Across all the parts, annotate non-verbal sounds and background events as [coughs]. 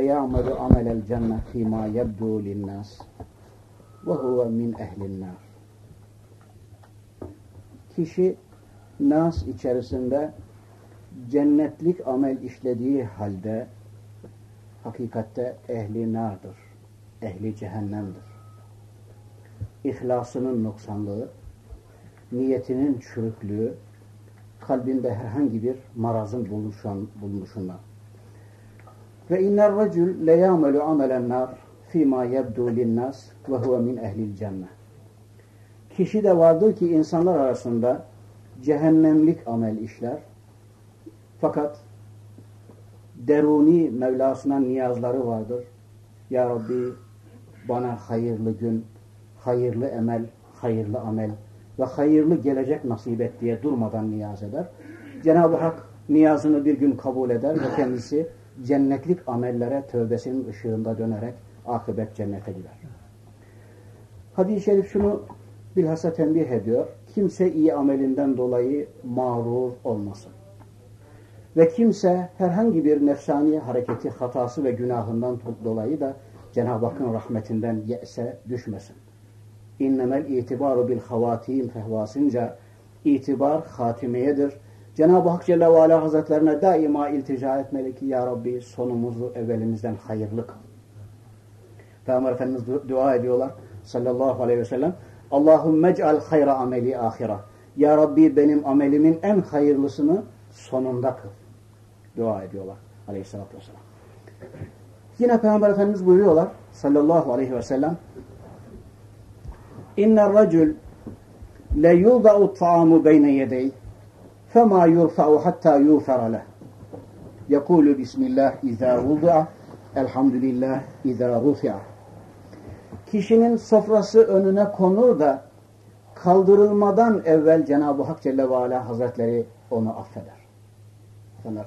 ya'melu amelel cennet fîmâ yebdû linnâs ve huve min ehlinnâr. Kişi nas içerisinde cennetlik amel işlediği halde hakikatte ehli nardır. Ehli cehennemdir. İhlasının noksanlığı, niyetinin çürüklüğü, kalbinde herhangi bir marazın bulunuşun, bulunuşundan. Ve inner racül le ya'melu amelen nar fîmâ yebdû linnâs ve huve min ehlil cennet. Kişi de vardır ki insanlar arasında cehennemlik amel işler. Fakat deruni Mevlasına niyazları vardır. Ya Rabbi bana hayırlı gün, hayırlı emel, hayırlı amel ve hayırlı gelecek nasip et diye durmadan niyaz eder. Cenab-ı Hak niyazını bir gün kabul eder ve kendisi cennetlik amellere tövbesinin ışığında dönerek akıbet cennete gider. Hadis-i şerif şunu bilhassa tembih ediyor. Kimse iyi amelinden dolayı mağrur olmasın. Ve kimse herhangi bir nefsani hareketi, hatası ve günahından dolayı da Cenab-ı Hakk'ın rahmetinden ye'se düşmesin. İnnemel itibaru bil havatim fehvasınca itibar hatimeyedir. Cenab-ı Hak Celle ve Ala Hazretlerine daima iltica etmeli ki Ya Rabbi sonumuzu evvelimizden hayırlı kıl. Peygamber Efendimiz dua ediyorlar sallallahu aleyhi ve sellem. Allahümme ec'al hayra ameli ahira. Ya Rabbi benim amelimin en hayırlısını sonunda kıl. Dua ediyorlar aleyhissalatü vesselam. Yine Peygamber Efendimiz buyuruyorlar sallallahu aleyhi ve sellem İnner racül le yulda'u ta'amu beyne yedey fema yurfa'u hatta yufera leh. Yekulu bismillah izâ vudu'a elhamdülillah izâ rufi'a. Kişinin sofrası önüne konur da kaldırılmadan evvel Cenab-ı Hak Celle ve Ala Hazretleri onu affeder. Bunlar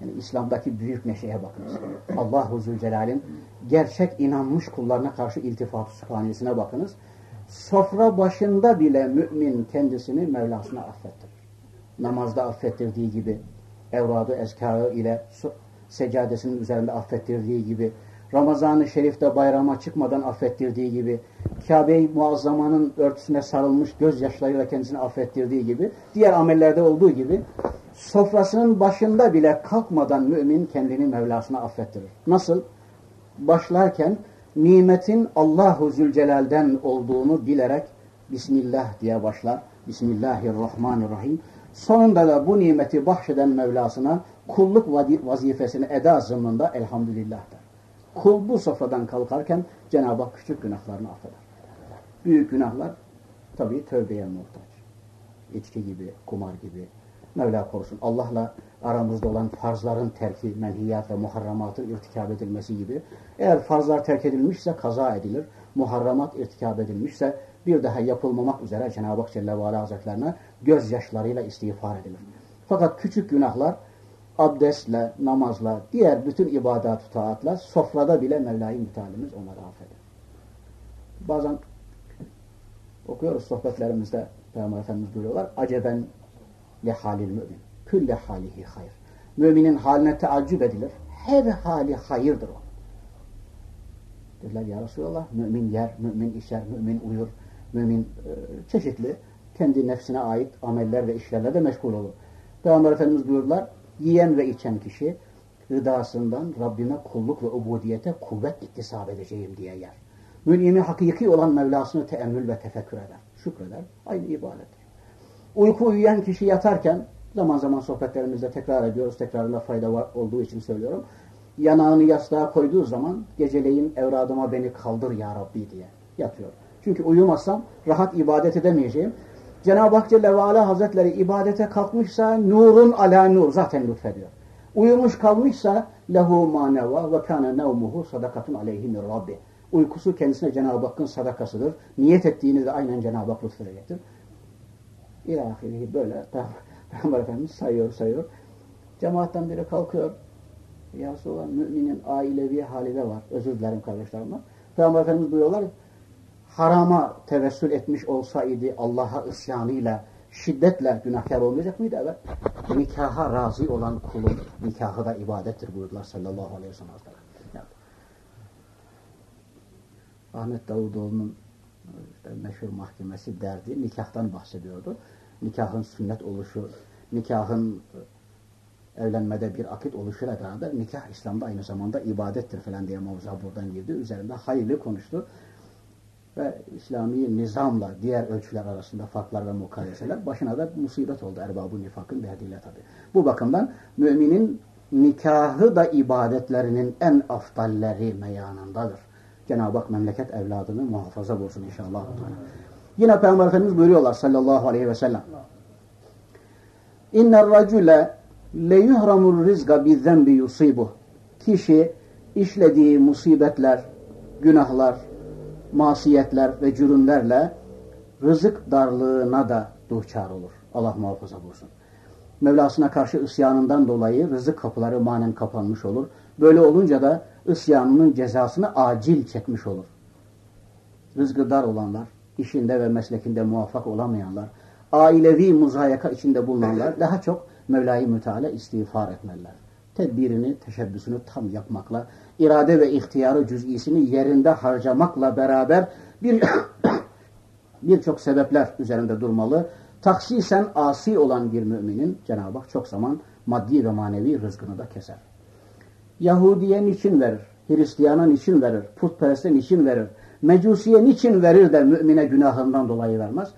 yani İslam'daki büyük neşeye bakınız. Allahu Zülcelal'in gerçek inanmış kullarına karşı iltifat-ı sübhanesine bakınız. Sofra başında bile mümin kendisini Mevlasına affettirir. Namazda affettirdiği gibi, evradı ezkarı ile seccadesinin üzerinde affettirdiği gibi, Ramazan-ı Şerif'te bayrama çıkmadan affettirdiği gibi, Kabe-i Muazzama'nın örtüsüne sarılmış gözyaşlarıyla kendisini affettirdiği gibi, diğer amellerde olduğu gibi, sofrasının başında bile kalkmadan mümin kendini Mevlasına affettirir. Nasıl? Başlarken nimetin Allahu Zülcelal'den olduğunu bilerek Bismillah diye başlar. Bismillahirrahmanirrahim. Sonunda da bu nimeti bahşeden Mevlasına kulluk vazifesini eda zımnında elhamdülillah der. Kul bu sofradan kalkarken Cenab-ı Hak küçük günahlarını affeder. Büyük günahlar tabii tövbeye muhtaç. İçki gibi, kumar gibi. Mevla korusun. Allah'la aramızda olan farzların terki, menhiyat ve muharramatın irtikab edilmesi gibi. Eğer farzlar terk edilmişse kaza edilir. Muharramat irtikab edilmişse bir daha yapılmamak üzere Cenab-ı Hak Celle ve Ala Hazretlerine gözyaşlarıyla istiğfar edilir. Fakat küçük günahlar abdestle, namazla, diğer bütün ibadat taatla sofrada bile Mevla-i onları affeder. Bazen okuyoruz sohbetlerimizde Peygamber Efendimiz buyuruyorlar. Aceben le halil mümin. Külle halihi hayır. Müminin haline teaccüp edilir. Her hali hayırdır o. Dediler ya Resulallah mümin yer, mümin işer, mümin uyur, mümin e, çeşitli kendi nefsine ait ameller ve işlerle de meşgul olur. Peygamber Efendimiz buyurdular yiyen ve içen kişi rıdasından Rabbime kulluk ve ubudiyete kuvvet iktisap edeceğim diye yer. Münimi hakiki olan Mevlasını teemmül ve tefekkür eder. Şükreder. Aynı ibadettir. Uyku uyuyan kişi yatarken zaman zaman sohbetlerimizde tekrar ediyoruz. Tekrarla fayda var, olduğu için söylüyorum. Yanağını yastığa koyduğu zaman geceleyin evradıma beni kaldır ya Rabbi diye yatıyor. Çünkü uyumazsam rahat ibadet edemeyeceğim. Cenab-ı Hak Celle ve Ala Hazretleri ibadete kalkmışsa nurun ala nur zaten lütfediyor. Uyumuş kalmışsa lehu maneva ve kâne nevmuhu sadakatun aleyhi min rabbi. Uykusu kendisine Cenab-ı Hakk'ın sadakasıdır. Niyet ettiğini de aynen Cenab-ı Hak lütfedecektir. İlahiri böyle [laughs] Peygamber Efendimiz sayıyor sayıyor. Cemaatten biri kalkıyor. Ya Resulallah müminin ailevi hali de var. Özür dilerim kardeşlerimden. Peygamber Efendimiz buyuruyorlar harama tevessül etmiş olsaydı Allah'a isyanıyla şiddetle günahkar olmayacak mıydı? Evet. Nikaha razı olan kulun nikahı da ibadettir buyurdular sallallahu aleyhi ve sellem. Yani. Ahmet Davutoğlu'nun işte meşhur mahkemesi derdi nikahtan bahsediyordu. Nikahın sünnet oluşu, nikahın evlenmede bir akit oluşuyla beraber nikah İslam'da aynı zamanda ibadettir falan diye mevzu buradan girdi. Üzerinde hayırlı konuştu. Ve İslami nizamla diğer ölçüler arasında farklar ve mukayeseler başına da musibet oldu erbabı nifakın verdiğiyle tabi. Bu bakımdan müminin nikahı da ibadetlerinin en aftalleri meyanındadır. Cenab-ı Hak memleket evladını muhafaza bulsun inşallah. Yine Peygamber Efendimiz buyuruyorlar sallallahu aleyhi ve sellem. İnner racule le yuhramur rizga bi zembi yusibu. Kişi işlediği musibetler, günahlar, masiyetler ve cürümlerle rızık darlığına da duçar olur. Allah muhafaza bulsun. Mevlasına karşı isyanından dolayı rızık kapıları manen kapanmış olur. Böyle olunca da isyanının cezasını acil çekmiş olur. Rızkı dar olanlar, işinde ve meslekinde muvaffak olamayanlar, ailevi muzayaka içinde bulunanlar daha çok Mevla-i Müteala istiğfar etmeliler. Tedbirini, teşebbüsünü tam yapmakla, irade ve ihtiyarı cüz'isini yerinde harcamakla beraber bir [coughs] birçok sebepler üzerinde durmalı. Taksisen asi olan bir müminin Cenab-ı Hak çok zaman maddi ve manevi rızkını da keser. Yahudiye niçin verir? Hristiyana niçin verir? Putpereste niçin verir? Mecusiye niçin verir de mümine günahından dolayı vermez?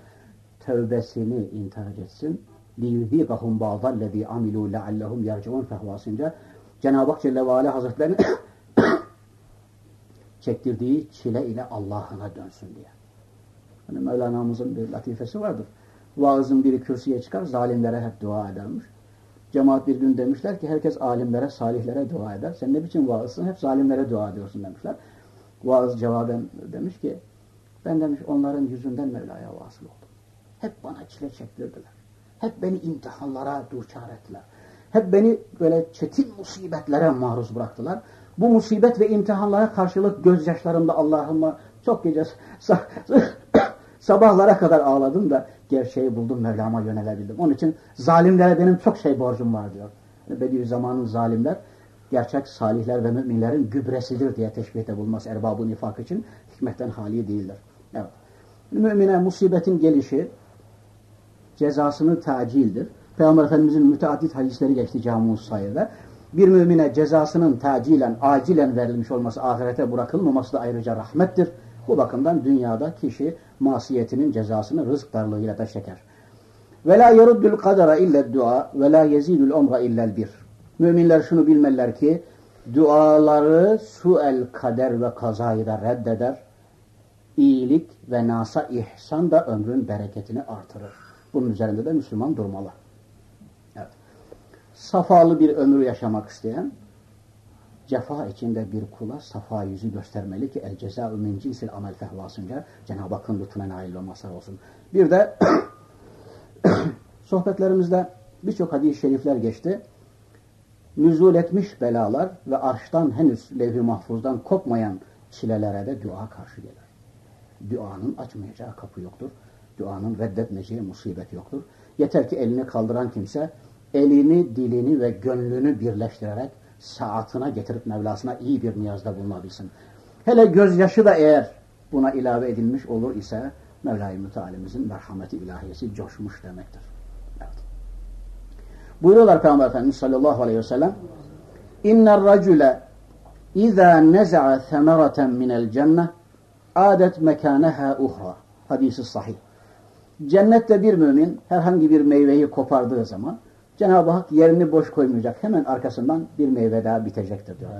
Tövbesini intihar etsin. لِيُذ۪يقَهُمْ بَعْضَ الَّذ۪ي عَمِلُوا لَعَلَّهُمْ يَرْجِعُونَ fehvasınca Cenab-ı Hak Celle ve Ala Hazretleri [coughs] çektirdiği çile ile Allah'ına dönsün diye. Hani Mevlana'mızın bir latifesi vardır. Vaazın biri kürsüye çıkar, zalimlere hep dua edermiş. Cemaat bir gün demişler ki herkes alimlere, salihlere dua eder. Sen ne biçim vaazsın? Hep zalimlere dua ediyorsun demişler. Vaaz cevaben demiş ki ben demiş onların yüzünden Mevla'ya vasıl oldum. Hep bana çile çektirdiler. Hep beni imtihanlara duçar ettiler. Hep beni böyle çetin musibetlere maruz bıraktılar. Bu musibet ve imtihanlara karşılık gözyaşlarımda Allah'ıma çok gece [coughs] sabahlara kadar ağladım da gerçeği buldum Mevlam'a yönelebildim. Onun için zalimlere benim çok şey borcum var diyor. Bediüzzamanın zalimler gerçek salihler ve müminlerin gübresidir diye teşbihte bulmaz erbabı nifak için hikmetten hali değildir. Evet. Mümine musibetin gelişi cezasını tacildir. Peygamber Efendimizin müteaddit hadisleri geçti camus sayıda. Bir mümine cezasının tacilen, acilen verilmiş olması, ahirete bırakılmaması da ayrıca rahmettir. Bu bakımdan dünyada kişi masiyetinin cezasını rızk darlığıyla da çeker. Ve la yeruddul kadara illa dua ve la yezidul umra illel bir. Müminler şunu bilmeliler ki duaları suel kader ve kazayı da reddeder. İyilik ve nasa ihsan da ömrün bereketini artırır. Bunun üzerinde de Müslüman durmalı. Safalı bir ömür yaşamak isteyen cefa içinde bir kula safa yüzü göstermeli ki el cezâ'u min cinsil amel fehvasınca Cenab-ı Hakk'ın lütfuna nail olması olsun. Bir de [coughs] sohbetlerimizde birçok hadis-i şerifler geçti. Nüzul etmiş belalar ve arştan henüz levh-i mahfuzdan kopmayan çilelere de dua karşı gelir. Duanın açmayacağı kapı yoktur. Duanın reddetmeyeceği musibet yoktur. Yeter ki elini kaldıran kimse elini, dilini ve gönlünü birleştirerek saatine getirip Mevlasına iyi bir niyazda bulunabilsin. Hele gözyaşı da eğer buna ilave edilmiş olur ise Mevla-i Mütealimizin merhameti ilahiyesi coşmuş demektir. Evet. Buyuruyorlar Peygamber Efendimiz sallallahu aleyhi ve sellem İnner racule İzâ neza'a semereten minel cenneh adet mekâneha uhra. Hadisi sahih. Cennette bir mümin herhangi bir meyveyi kopardığı zaman Cenab-ı Hak yerini boş koymayacak. Hemen arkasından bir meyve daha bitecektir diyor.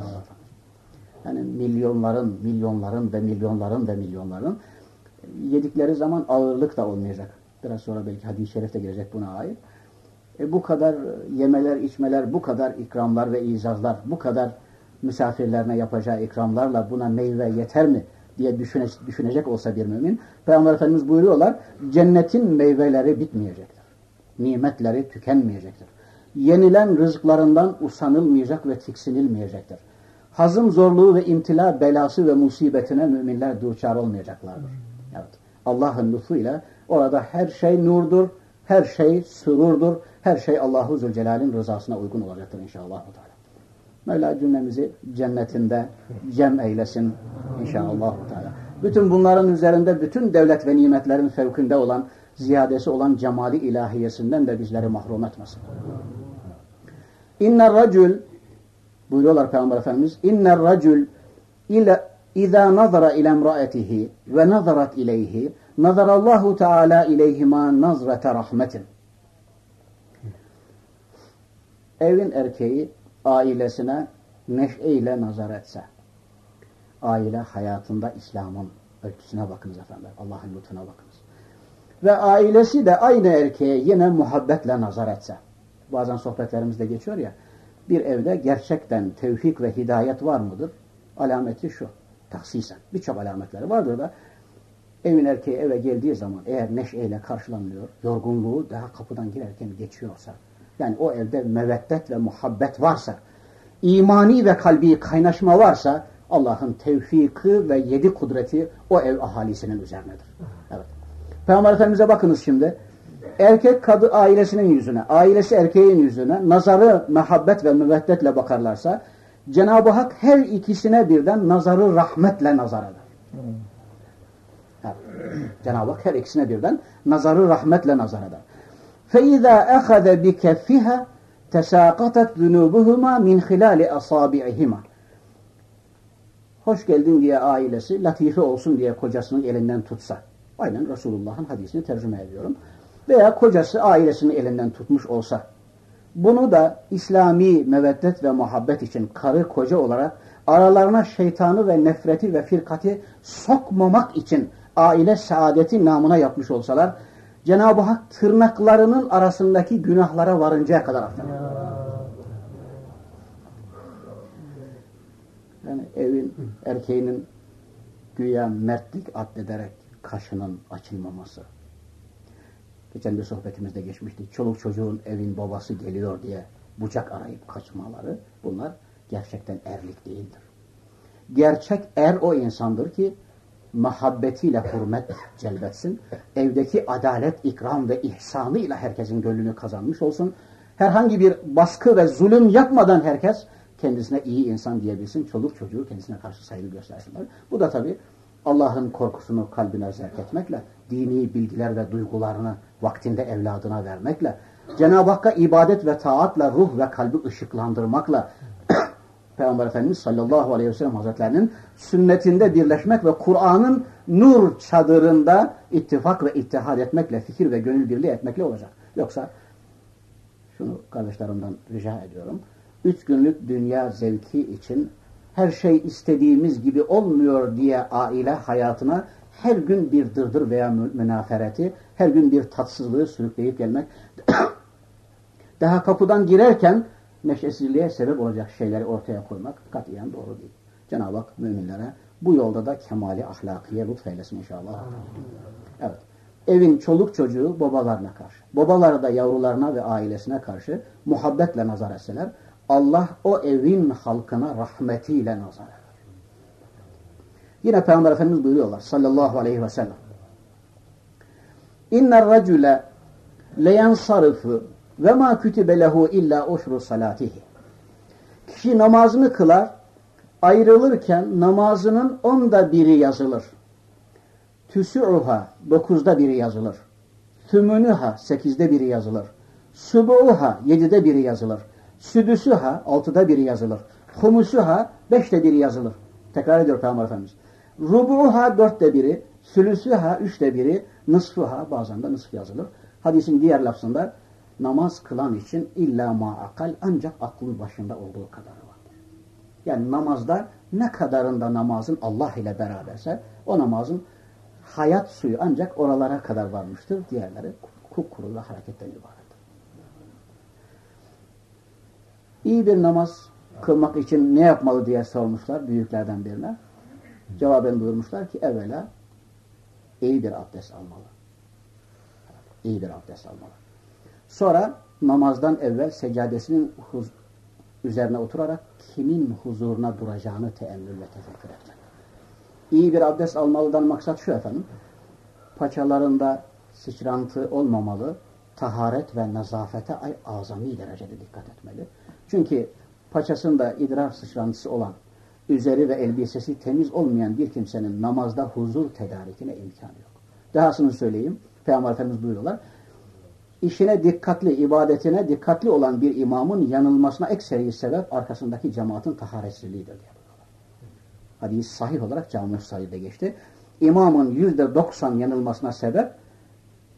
Yani milyonların, milyonların ve milyonların ve milyonların yedikleri zaman ağırlık da olmayacak. Biraz sonra belki hadis-i şerif de gelecek buna ait. E bu kadar yemeler, içmeler, bu kadar ikramlar ve izazlar, bu kadar misafirlerine yapacağı ikramlarla buna meyve yeter mi diye düşüne, düşünecek olsa bir mümin, Peygamber Efendimiz buyuruyorlar, cennetin meyveleri bitmeyecektir. Nimetleri tükenmeyecektir. Yenilen rızıklarından usanılmayacak ve tiksinilmeyecektir. Hazım zorluğu ve imtila belası ve musibetine müminler duçar olmayacaklardır. Evet. Allah'ın lütfuyla orada her şey nurdur, Her şey sürurdur. Her şey Allahu Zülcelal'in rızasına uygun olacaktır inşallah. Mevla cümlemizi cennetinde cem eylesin inşallah. Bütün bunların üzerinde bütün devlet ve nimetlerin fevkinde olan, ziyadesi olan cemali ilahiyesinden de bizleri mahrum etmesin. İnner racül buyuruyorlar Peygamber Efendimiz inner racül ile İza nazara ile emraetihi ve nazarat ileyhi nazarallahu teala ileyhima nazrete rahmetin. Evin erkeği ailesine neşeyle nazar etse, aile hayatında İslam'ın ölçüsüne bakınız efendim. Allah'ın lütfuna bakınız. Ve ailesi de aynı erkeğe yine muhabbetle nazar etse. Bazen sohbetlerimizde geçiyor ya, bir evde gerçekten tevfik ve hidayet var mıdır? Alameti şu, taksisen. Birçok alametleri vardır da evin erkeği eve geldiği zaman eğer neşeyle karşılanıyor, yorgunluğu daha kapıdan girerken geçiyorsa, yani o evde meveddet ve muhabbet varsa, imani ve kalbi kaynaşma varsa Allah'ın tevfiki ve yedi kudreti o ev ahalisinin üzerinedir. Evet. Peygamber Efendimiz'e bakınız şimdi. Erkek kadı ailesinin yüzüne, ailesi erkeğin yüzüne nazarı mehabbet ve müveddetle bakarlarsa Cenab-ı Hak her ikisine birden nazarı rahmetle nazar eder. Evet. Cenab-ı Hak her ikisine birden nazarı rahmetle nazar eder. فَاِذَا اَخَذَ بِكَفِّهَا تَسَاقَتَتْ ذُنُوبُهُمَا مِنْ خِلَالِ أَصَابِعِهِمَا Hoş geldin diye ailesi, latife olsun diye kocasının elinden tutsa. Aynen Resulullah'ın hadisini tercüme ediyorum. Veya kocası ailesinin elinden tutmuş olsa. Bunu da İslami meveddet ve muhabbet için karı koca olarak aralarına şeytanı ve nefreti ve firkati sokmamak için aile saadeti namına yapmış olsalar Cenab-ı Hak tırnaklarının arasındaki günahlara varıncaya kadar affeder. Yani evin erkeğinin güya mertlik addederek kaşının açılmaması. Geçen bir sohbetimizde geçmişti. Çoluk çocuğun evin babası geliyor diye bucak arayıp kaçmaları bunlar gerçekten erlik değildir. Gerçek er o insandır ki muhabbetiyle hürmet celbetsin. Evdeki adalet, ikram ve ihsanıyla herkesin gönlünü kazanmış olsun. Herhangi bir baskı ve zulüm yapmadan herkes kendisine iyi insan diyebilsin. Çoluk çocuğu kendisine karşı saygı göstersinler. Bu da tabi Allah'ın korkusunu kalbine zerk etmekle, dini bilgiler ve duygularını vaktinde evladına vermekle, Cenab-ı Hakk'a ibadet ve taatla ruh ve kalbi ışıklandırmakla, [clears throat] Peygamber Efendimiz sallallahu aleyhi ve sellem hazretlerinin sünnetinde birleşmek ve Kur'an'ın nur çadırında ittifak ve ittihad etmekle, fikir ve gönül birliği etmekle olacak. Yoksa şunu kardeşlerimden rica ediyorum. Üç günlük dünya zevki için her şey istediğimiz gibi olmuyor diye aile hayatına her gün bir dırdır veya münafereti, her gün bir tatsızlığı sürükleyip gelmek. [coughs] Daha kapıdan girerken neşesizliğe sebep olacak şeyleri ortaya koymak katiyen doğru değil. Cenab-ı Hak müminlere bu yolda da kemali ahlakiye lütfeylesin inşallah. Evet. Evin çoluk çocuğu babalarına karşı, babaları da yavrularına ve ailesine karşı muhabbetle nazar etseler, Allah o evin halkına rahmetiyle nazar eder. Yine Peygamber Efendimiz buyuruyorlar sallallahu aleyhi ve sellem. İnner racüle leyensarıfı ve ma kütübe lehu illa uşru salatihi. Kişi namazını kılar, ayrılırken namazının onda biri yazılır. Tüsü'uha, dokuzda biri yazılır. Tümünüha, sekizde biri yazılır. Subu'uha, yedide biri yazılır. Südüsüha, altıda biri yazılır. Humusuha, beşte biri yazılır. Tekrar ediyor Peygamber Efendimiz. Rubuha, dörtte biri. Sülüsüha, üçte biri. Nısfuha, bazen de nısf yazılır. Hadisin diğer lafzında namaz kılan için illa ma'akal ancak aklın başında olduğu kadarı vardır. Yani namazda ne kadarında namazın Allah ile beraberse o namazın hayat suyu ancak oralara kadar varmıştır. Diğerleri kupkuru ve hareketten ibarettir. İyi bir namaz kılmak için ne yapmalı diye sormuşlar büyüklerden birine. Cevaben buyurmuşlar ki evvela iyi bir abdest almalı. İyi bir abdest almalı. Sonra namazdan evvel seccadesinin üzerine oturarak kimin huzuruna duracağını teemmül ve tefekkür etmek. İyi bir abdest almalıdan maksat şu efendim. Paçalarında sıçrantı olmamalı, taharet ve nazafete ay azami derecede dikkat etmeli. Çünkü paçasında idrar sıçrantısı olan, üzeri ve elbisesi temiz olmayan bir kimsenin namazda huzur tedarikine imkan yok. Dahasını söyleyeyim. Peygamber Efendimiz buyuruyorlar. İşine dikkatli, ibadetine dikkatli olan bir imamın yanılmasına ekseri sebep arkasındaki cemaatin taharetsizliğidir diye buyuruyorlar. Hadis sahih olarak cami sahihde geçti. İmamın yüzde doksan yanılmasına sebep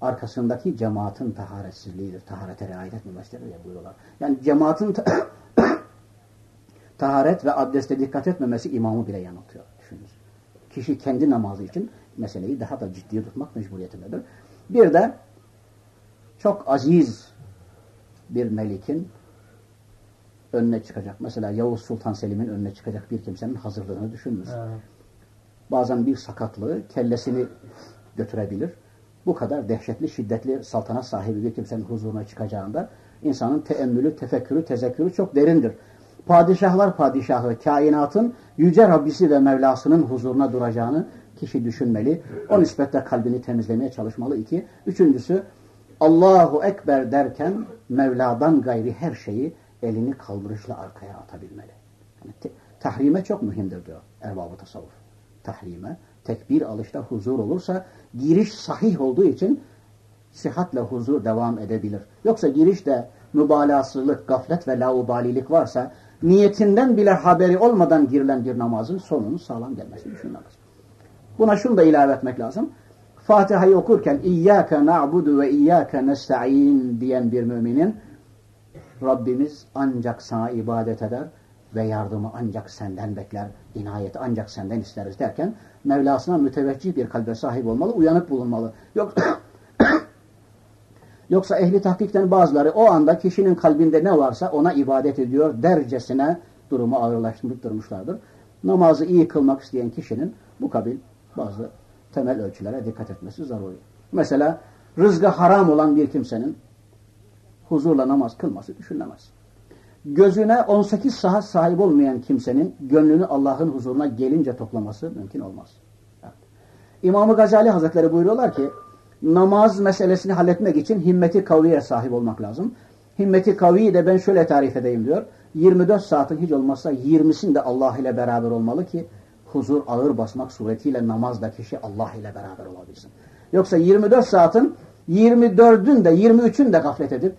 arkasındaki cemaatin taharetsizliğidir. Taharete riayet etmemesidir diye buyuruyorlar. Yani cemaatin [coughs] taharet ve abdeste dikkat etmemesi imamı bile yanıltıyor. Düşününüz. Kişi kendi namazı için meseleyi daha da ciddiye tutmak mecburiyetindedir. Bir de çok aziz bir melikin önüne çıkacak. Mesela Yavuz Sultan Selim'in önüne çıkacak bir kimsenin hazırlığını düşününüz. Evet. Bazen bir sakatlığı kellesini götürebilir. Bu kadar dehşetli, şiddetli saltanat sahibi bir kimsenin huzuruna çıkacağında insanın teemmülü, tefekkürü, tezekkürü çok derindir. Padişahlar padişahı, kainatın yüce Rabbisi ve Mevlasının huzuruna duracağını kişi düşünmeli. O nispetle kalbini temizlemeye çalışmalı. İki. Üçüncüsü Allahu Ekber derken Mevla'dan gayri her şeyi elini kaldırışla arkaya atabilmeli. Yani tahrime çok mühimdir diyor erbabı tasavvuf. Tahrime, tekbir alışta huzur olursa giriş sahih olduğu için sihatle huzur devam edebilir. Yoksa girişte mübalağasızlık, gaflet ve laubalilik varsa niyetinden bile haberi olmadan girilen bir namazın sonunun sağlam gelmesi düşünülemez. Buna şunu da ilave etmek lazım. Fatiha'yı okurken İyyâke na'budu ve İyyâke nesta'in diyen bir müminin Rabbimiz ancak sana ibadet eder ve yardımı ancak senden bekler, inayeti ancak senden isteriz derken Mevlasına müteveccih bir kalbe sahip olmalı, uyanık bulunmalı. Yok, [coughs] Yoksa ehli tahkikten bazıları o anda kişinin kalbinde ne varsa ona ibadet ediyor dercesine durumu ağırlaştırmışlardır. Namazı iyi kılmak isteyen kişinin bu kabil bazı temel ölçülere dikkat etmesi zaruri. Mesela rızgı haram olan bir kimsenin huzurla namaz kılması düşünülemez. Gözüne 18 saat sahip olmayan kimsenin gönlünü Allah'ın huzuruna gelince toplaması mümkün olmaz. Evet. İmam-ı Gazali Hazretleri buyuruyorlar ki namaz meselesini halletmek için himmeti kaviye sahip olmak lazım. Himmeti kaviyi de ben şöyle tarif edeyim diyor. 24 saatin hiç olmazsa 20'sinde Allah ile beraber olmalı ki huzur ağır basmak suretiyle namazda kişi Allah ile beraber olabilsin. Yoksa 24 saatin 24'ün de 23'ün de gaflet edip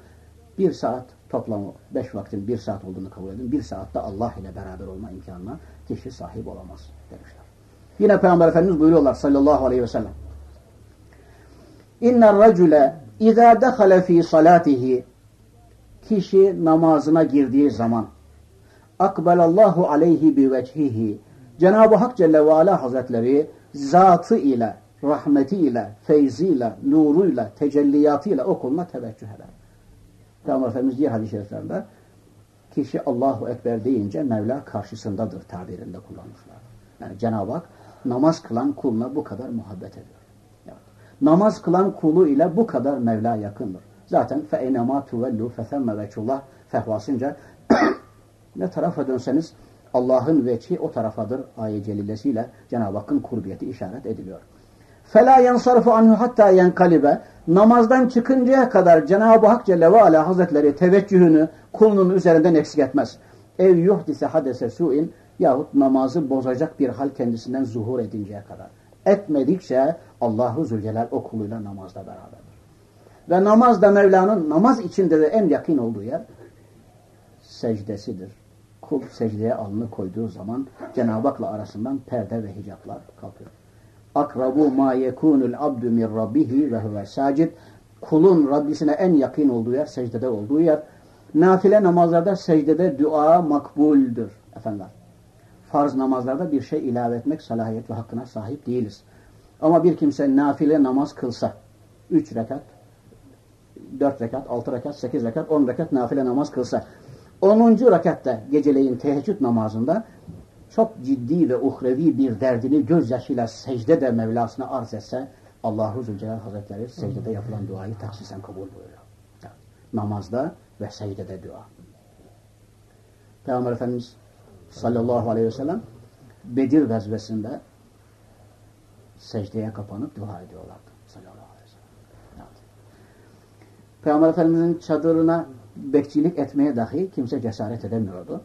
bir saat toplamı 5 vaktin bir saat olduğunu kabul edin. Bir saatte Allah ile beraber olma imkanına kişi sahip olamaz demişler. Yine Peygamber Efendimiz buyuruyorlar sallallahu aleyhi ve sellem. İnner racule izâ dehale fî salâtihi kişi namazına girdiği zaman akbelallahu aleyhi bi vecihi Cenab-ı Hak Celle ve Ala Hazretleri zatı ile, rahmeti ile, feyziyle, nuruyla, tecelliyatıyla o kuluna teveccüh eder. Peygamber Efendimiz diğer hadis-i şeriflerde kişi Allahu Ekber deyince Mevla karşısındadır tabirinde kullanmışlar. Yani Cenab-ı Hak namaz kılan kuluna bu kadar muhabbet ediyor. Evet. Namaz kılan kulu ile bu kadar Mevla yakındır. Zaten فَاَيْنَمَا تُوَلُّوا فَثَمَّ وَچُ fehvasınca [coughs] ne tarafa dönseniz Allah'ın veçhi o tarafadır ayet celilesiyle Cenab-ı Hakk'ın kurbiyeti işaret ediliyor. فَلَا يَنْصَرْفُ عَنْهُ hatta يَنْقَلِبَ Namazdan çıkıncaya kadar Cenab-ı Hak Celle ve Ala Hazretleri teveccühünü kulunun üzerinden eksik etmez. Ev yuhdise hadese su'in yahut namazı bozacak bir hal kendisinden zuhur edinceye kadar. Etmedikçe Allahu Zülcelal o kuluyla namazda beraberdir. Ve namaz da Mevla'nın namaz içinde de en yakın olduğu yer secdesidir kul secdeye alnı koyduğu zaman Cenab-ı Hak'la arasından perde ve hicaplar kalkıyor. Akrabu ma yekunul abdu min rabbihi ve huve sacid. Kulun Rabbisine en yakın olduğu yer, secdede olduğu yer. Nafile namazlarda secdede dua makbuldür efendiler. Farz namazlarda bir şey ilave etmek salahiyet ve hakkına sahip değiliz. Ama bir kimse nafile namaz kılsa, üç rekat, dört rekat, altı rekat, sekiz rekat, on rekat nafile namaz kılsa, 10. rekatta geceleyin teheccüd namazında çok ciddi ve uhrevi bir derdini gözyaşıyla secde de Mevlasına arz etse Allahu Zülcelal Hazretleri secdede yapılan duayı taksisen kabul buyuruyor. Yani, namazda ve secdede dua. Peygamber Efendimiz sallallahu aleyhi ve sellem Bedir vezvesinde secdeye kapanıp dua ediyorlardı. Sallallahu aleyhi ve sellem. Evet. Peygamber Efendimiz'in çadırına bekçilik etmeye dahi kimse cesaret edemiyordu.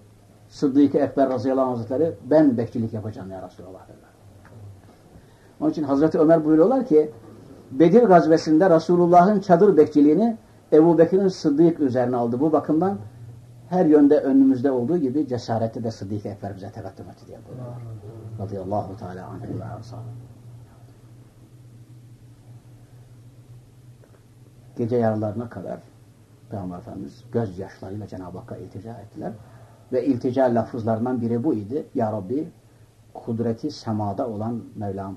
Sıddık-ı Ekber radıyallahu hazretleri ben bekçilik yapacağım ya Resulallah dediler. Onun için Hazreti Ömer buyuruyorlar ki Bedir gazvesinde Resulullah'ın çadır bekçiliğini Ebu Bekir'in Sıddık üzerine aldı. Bu bakımdan her yönde önümüzde olduğu gibi cesareti de Sıddık Ekber bize tevettüm etti diye buyuruyor. Radıyallahu teala anhu ve arsalı. Gece yarılarına kadar Peygamber Efendimiz gözyaşlarıyla Cenab-ı Hakk'a iltica ettiler. Ve iltica lafızlarından biri bu idi. Ya Rabbi kudreti semada olan Mevlam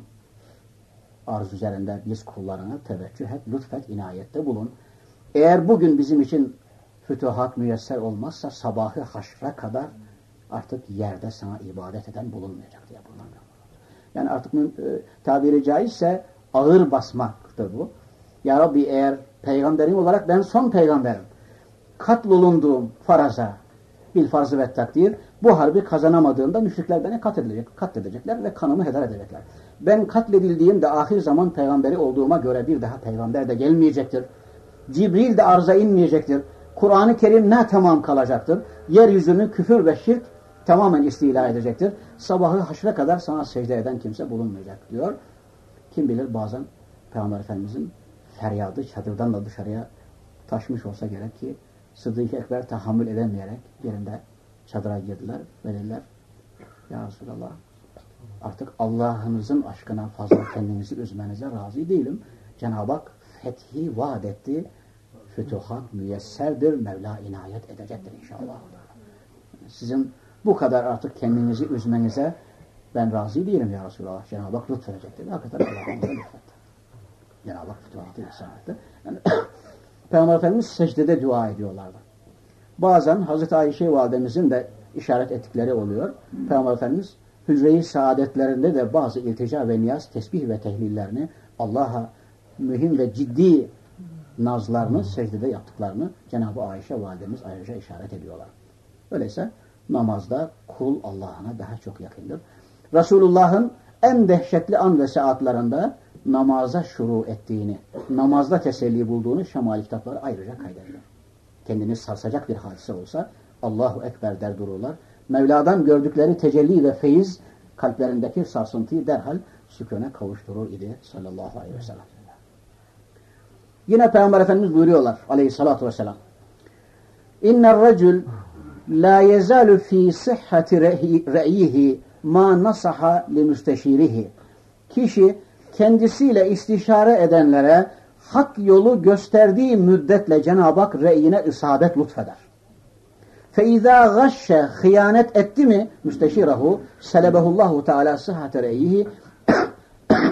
arz üzerinde biz kullarına teveccüh et, lütfet, inayette bulun. Eğer bugün bizim için fütuhat müyesser olmazsa sabahı haşra kadar artık yerde sana ibadet eden bulunmayacak diye bulunan Yani artık e, tabiri caizse ağır basmaktır bu. Ya Rabbi eğer peygamberin olarak ben son peygamberim. Katlolunduğum faraza, bil farzı ve takdir, bu harbi kazanamadığımda müşrikler beni katledecek, katledecekler ve kanımı heder edecekler. Ben katledildiğimde ahir zaman peygamberi olduğuma göre bir daha peygamber de gelmeyecektir. Cibril de arza inmeyecektir. Kur'an-ı Kerim ne tamam kalacaktır. Yeryüzünü küfür ve şirk tamamen istila edecektir. Sabahı haşre kadar sana secde eden kimse bulunmayacak diyor. Kim bilir bazen Peygamber Efendimizin feryadı çadırdan da dışarıya taşmış olsa gerek ki Sıddık-ı Ekber tahammül edemeyerek yerinde çadıra girdiler ve Ya Resulallah artık Allah'ınızın aşkına fazla kendinizi üzmenize razı değilim. Cenab-ı Hak fethi vaat etti. Fütuhat müyesserdir. Mevla inayet edecektir inşallah. Sizin bu kadar artık kendinizi üzmenize ben razı değilim ya Resulallah. Cenab-ı Hak lütfedecektir. Hakikaten Allah'ın lütfetti. Cenab-ı Hak fütuhatı ihsan etti. Yani, Peygamber Efendimiz secdede dua ediyorlardı. Bazen Hazreti Ayşe validemizin de işaret ettikleri oluyor. Peygamber Efendimiz hücre-i saadetlerinde de bazı iltica ve niyaz, tesbih ve tehlillerini Allah'a mühim ve ciddi nazlarını, secdede yaptıklarını Cenab-ı Ayşe validemiz ayrıca işaret ediyorlar. Öyleyse namazda kul Allah'ına daha çok yakındır. Resulullah'ın en dehşetli an ve saatlerinde namaza şuru ettiğini, namazda teselli bulduğunu şemali kitapları ayrıca kaydediyor. Kendini sarsacak bir hadise olsa Allahu Ekber der dururlar. Mevla'dan gördükleri tecelli ve feyiz kalplerindeki sarsıntıyı derhal sükûne kavuşturur idi sallallahu aleyhi ve sellem. Yine Peygamber Efendimiz buyuruyorlar aleyhissalatu vesselam. İnner recül la yezalu fi sıhhati re'yihi ma nasaha li müsteşirihi. Kişi kendisiyle istişare edenlere hak yolu gösterdiği müddetle Cenab-ı Hak reyine isabet lütfeder. فَاِذَا غَشَّ hıyanet etti mi müsteşirahu selebehullahu teala sıhhate reyihi [coughs]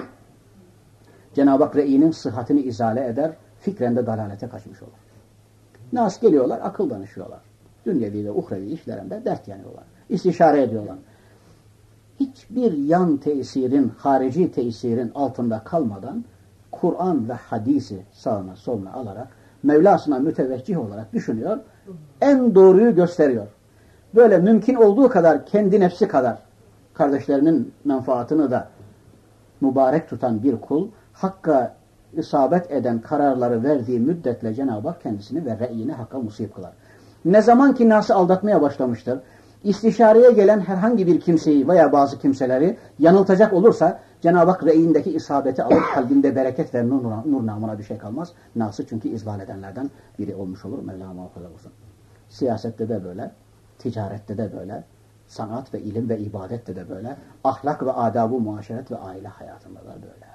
Cenab-ı Hak reyinin sıhhatini izale eder, fikrende dalalete kaçmış olur. Nas geliyorlar, akıl danışıyorlar. Dünyevi ve uhrevi işlerinde dert yanıyorlar. İstişare ediyorlar hiçbir yan tesirin, harici tesirin altında kalmadan Kur'an ve hadisi sağına soluna alarak Mevlasına müteveccih olarak düşünüyor. En doğruyu gösteriyor. Böyle mümkün olduğu kadar kendi nefsi kadar kardeşlerinin menfaatını da mübarek tutan bir kul Hakka isabet eden kararları verdiği müddetle Cenab-ı Hak kendisini ve re'yini Hakka musib kılar. Ne zaman ki nasıl aldatmaya başlamıştır, istişareye gelen herhangi bir kimseyi veya bazı kimseleri yanıltacak olursa Cenab-ı Hak reyindeki isabeti alıp kalbinde bereket ve nur, nur namına bir şey kalmaz. Nasıl çünkü izlal edenlerden biri olmuş olur. Mevla muhafaza olsun. Siyasette de böyle, ticarette de böyle, sanat ve ilim ve ibadette de böyle, ahlak ve adabu muaşeret ve aile hayatında da böyle.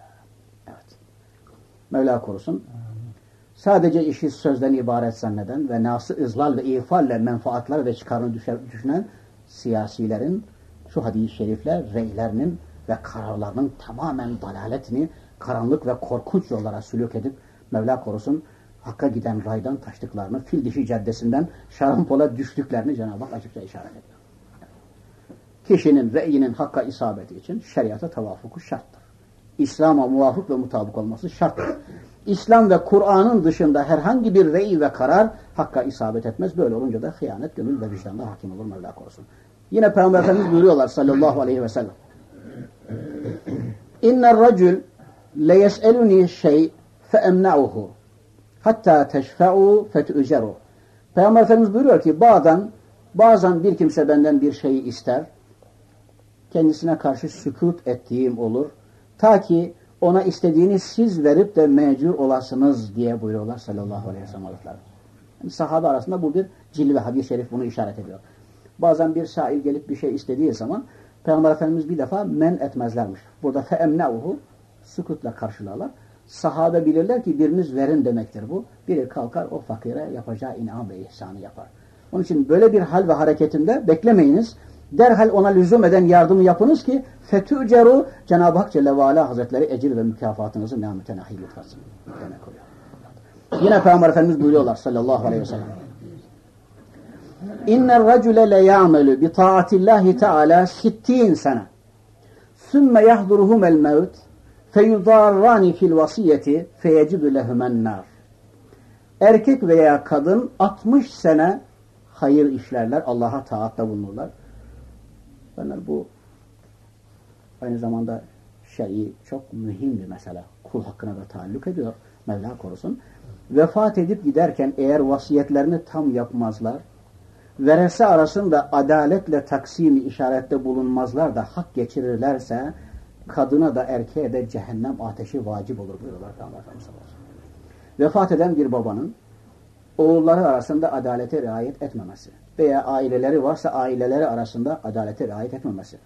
Evet. Mevla korusun. Sadece işi sözden ibaret zanneden ve nası ızlal ve ifalle menfaatlar ve çıkarını düşünen siyasilerin şu hadis-i şerifler reylerinin ve kararlarının tamamen dalaletini karanlık ve korkunç yollara sülük edip Mevla korusun Hakka giden raydan taştıklarını, fil dişi caddesinden şarampola düştüklerini Cenab-ı Hak açıkça işaret ediyor. Kişinin reyinin Hakka isabeti için şeriata tavafuku şarttır. İslam'a muvafık ve mutabık olması şarttır. İslam ve Kur'an'ın dışında herhangi bir rey ve karar Hakka isabet etmez. Böyle olunca da hıyanet, gönül ve vicdanda hakim olur Mevla korusun. Yine Peygamber Efendimiz buyuruyorlar sallallahu aleyhi ve sellem. İnner racül leyes'eluni şey feemna'uhu hatta teşfe'u fetüceru. Peygamber Efendimiz buyuruyor ki bazen bazen bir kimse benden bir şeyi ister. Kendisine karşı sükut ettiğim olur. Ta ki ona istediğini siz verip de mecbur olasınız diye buyuruyorlar sallallahu aleyhi ve sellem. Yani sahabe arasında bu bir cilve hadis-i şerif bunu işaret ediyor. Bazen bir şair gelip bir şey istediği zaman Peygamber Efendimiz bir defa men etmezlermiş. Burada feemneuhu sükutla karşılarlar. Sahabe bilirler ki biriniz verin demektir bu. Biri kalkar o fakire yapacağı inam ve ihsanı yapar. Onun için böyle bir hal ve hareketinde beklemeyiniz. Derhal ona lüzum eden yardımı yapınız ki fetüceru Cenab-ı Hak Celle ve Hazretleri ecir ve mükafatınızı nimete nahi lütfetsin. Demek oluyor. Yine Peygamber Efendimiz buyuruyorlar sallallahu aleyhi ve sellem. İnnel racule le ya'melu bi taatillahi teala sittin sene. Sümme yahduruhumel mevt feyudarrani fil vasiyeti feyecidu lehumen nar. Erkek veya kadın 60 sene hayır işlerler, Allah'a taatta bulunurlar. Bunlar bu aynı zamanda şer'i çok mühim bir mesele. Kul hakkına da taalluk ediyor. Mevla korusun. Vefat edip giderken eğer vasiyetlerini tam yapmazlar, verese arasında adaletle taksimi işarette bulunmazlar da hak geçirirlerse kadına da erkeğe de cehennem ateşi vacip olur buyuruyorlar Peygamber Vefat eden bir babanın oğulları arasında adalete riayet etmemesi veya aileleri varsa aileleri arasında adalete riayet etmemesi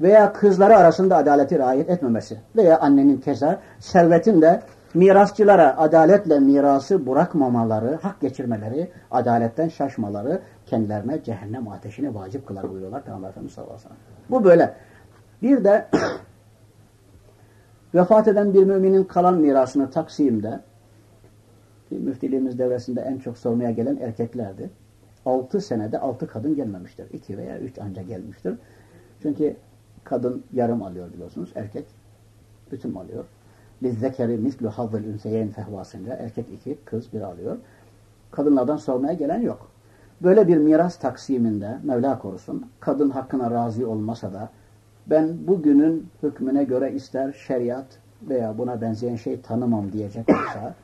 veya kızları arasında adalete riayet etmemesi veya annenin keza servetin de mirasçılara adaletle mirası bırakmamaları, hak geçirmeleri, adaletten şaşmaları kendilerine cehennem ateşini vacip kılar buyuruyorlar Peygamber Efendimiz sallallahu aleyhi ve sellem. Bu böyle. Bir de [clears throat] vefat eden bir müminin kalan mirasını taksimde müftiliğimiz devresinde en çok sormaya gelen erkeklerdi. Altı senede altı kadın gelmemiştir. İki veya üç anca gelmiştir. Çünkü kadın yarım alıyor biliyorsunuz. Erkek bütün alıyor. Lizzekeri mislu hazzıl ünseyen fehvasında erkek iki, kız bir alıyor. Kadınlardan sormaya gelen yok. Böyle bir miras taksiminde Mevla korusun kadın hakkına razı olmasa da ben bugünün hükmüne göre ister şeriat veya buna benzeyen şey tanımam diyecek olsa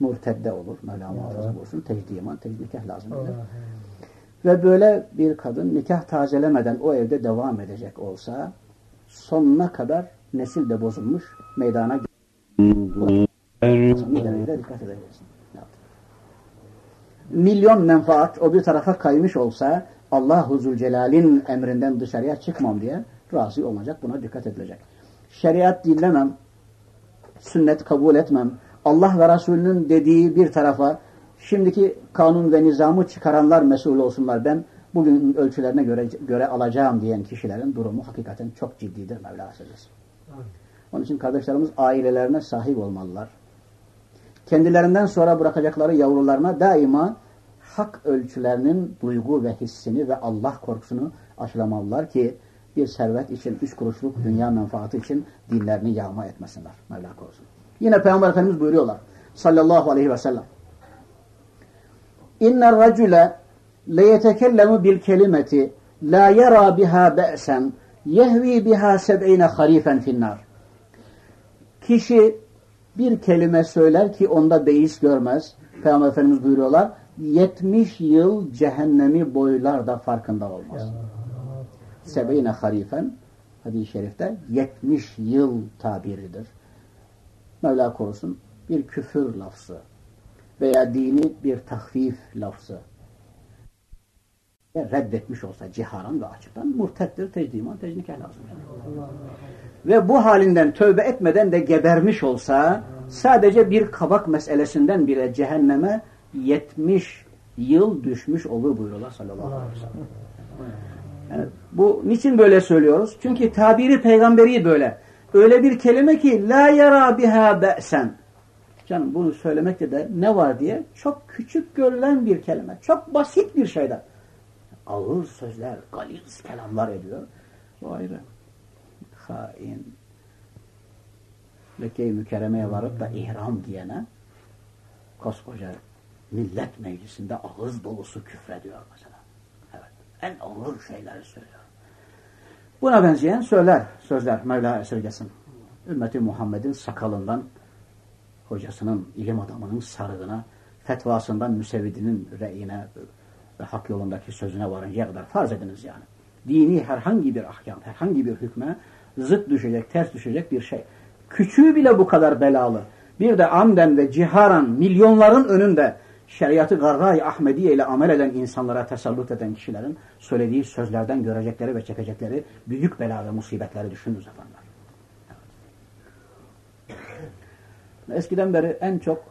murtedde olur. Mevla muhafaza olsun. Tecdi iman, tecdi nikah lazım. Ve böyle bir kadın nikah tazelemeden o evde devam edecek olsa sonuna kadar nesil de bozulmuş meydana dikkat edeceksin. Milyon menfaat o bir tarafa kaymış olsa Allah Zülcelal'in emrinden dışarıya çıkmam diye razı olacak. Buna dikkat edilecek. Şeriat dinlemem, sünnet kabul etmem, Allah ve Resulünün dediği bir tarafa şimdiki kanun ve nizamı çıkaranlar mesul olsunlar. Ben bugün ölçülerine göre, göre alacağım diyen kişilerin durumu hakikaten çok ciddidir Mevla Hazretleri. Onun için kardeşlerimiz ailelerine sahip olmalılar. Kendilerinden sonra bırakacakları yavrularına daima hak ölçülerinin duygu ve hissini ve Allah korkusunu aşılamalılar ki bir servet için, üç kuruşluk dünya menfaati için dinlerini yağma etmesinler. Mevla korusun. Yine Peygamber Efendimiz buyuruyorlar sallallahu aleyhi ve sellem. İnner racule leyetekellemu bil kelimeti la yara biha be'sen yehvi biha seb'ine harifen finnar. Kişi bir kelime söyler ki onda beis görmez. Peygamber Efendimiz buyuruyorlar. 70 yıl cehennemi boylar da farkında olmaz. Sebeyne harifen hadis-i şerifte 70 yıl tabiridir. Mevla korusun bir küfür lafzı veya dini bir tahfif lafzı reddetmiş olsa ciharan ve açıktan murtettir, tecdiman, tecnikah lazım. Yani. Ve bu halinden tövbe etmeden de gebermiş olsa sadece bir kabak meselesinden bile cehenneme 70 yıl düşmüş olur buyuruyorlar sallallahu aleyhi ve sellem. Yani bu niçin böyle söylüyoruz? Çünkü tabiri peygamberi böyle. Öyle bir kelime ki la yara biha be'sen. Canım bunu söylemekte de ne var diye çok küçük görülen bir kelime. Çok basit bir şeyden. Ağır sözler, galiz kelamlar ediyor. Bu ayrı. Hain. Mekke-i Mükerreme'ye varıp da ihram diyene koskoca millet meclisinde ağız dolusu küfrediyor mesela. Evet. En ağır şeyleri söylüyor. Buna benzeyen söyler, sözler Mevla esirgesin. Ümmeti Muhammed'in sakalından hocasının, ilim adamının sarığına, fetvasından müsevidinin reyine ve hak yolundaki sözüne varıncaya kadar farz ediniz yani. Dini herhangi bir ahkam, herhangi bir hükme zıt düşecek, ters düşecek bir şey. Küçüğü bile bu kadar belalı. Bir de amden ve ciharan milyonların önünde şeriatı garra-i Ahmediye ile amel eden insanlara tesallut eden kişilerin söylediği sözlerden görecekleri ve çekecekleri büyük bela ve musibetleri düşününüz efendim. Eskiden beri en çok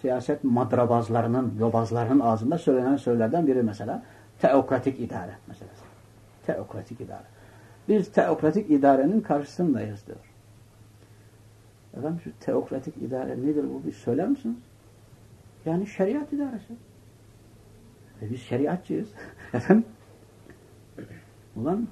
siyaset madrabazlarının, yobazlarının ağzında söylenen sözlerden biri mesela teokratik idare meselesi. Teokratik idare. Biz teokratik idarenin karşısındayız diyor. Efendim şu teokratik idare nedir bu bir söyler misiniz? Yani şeriat idaresi. E biz şeriatçıyız. [laughs] Efendim? Ulan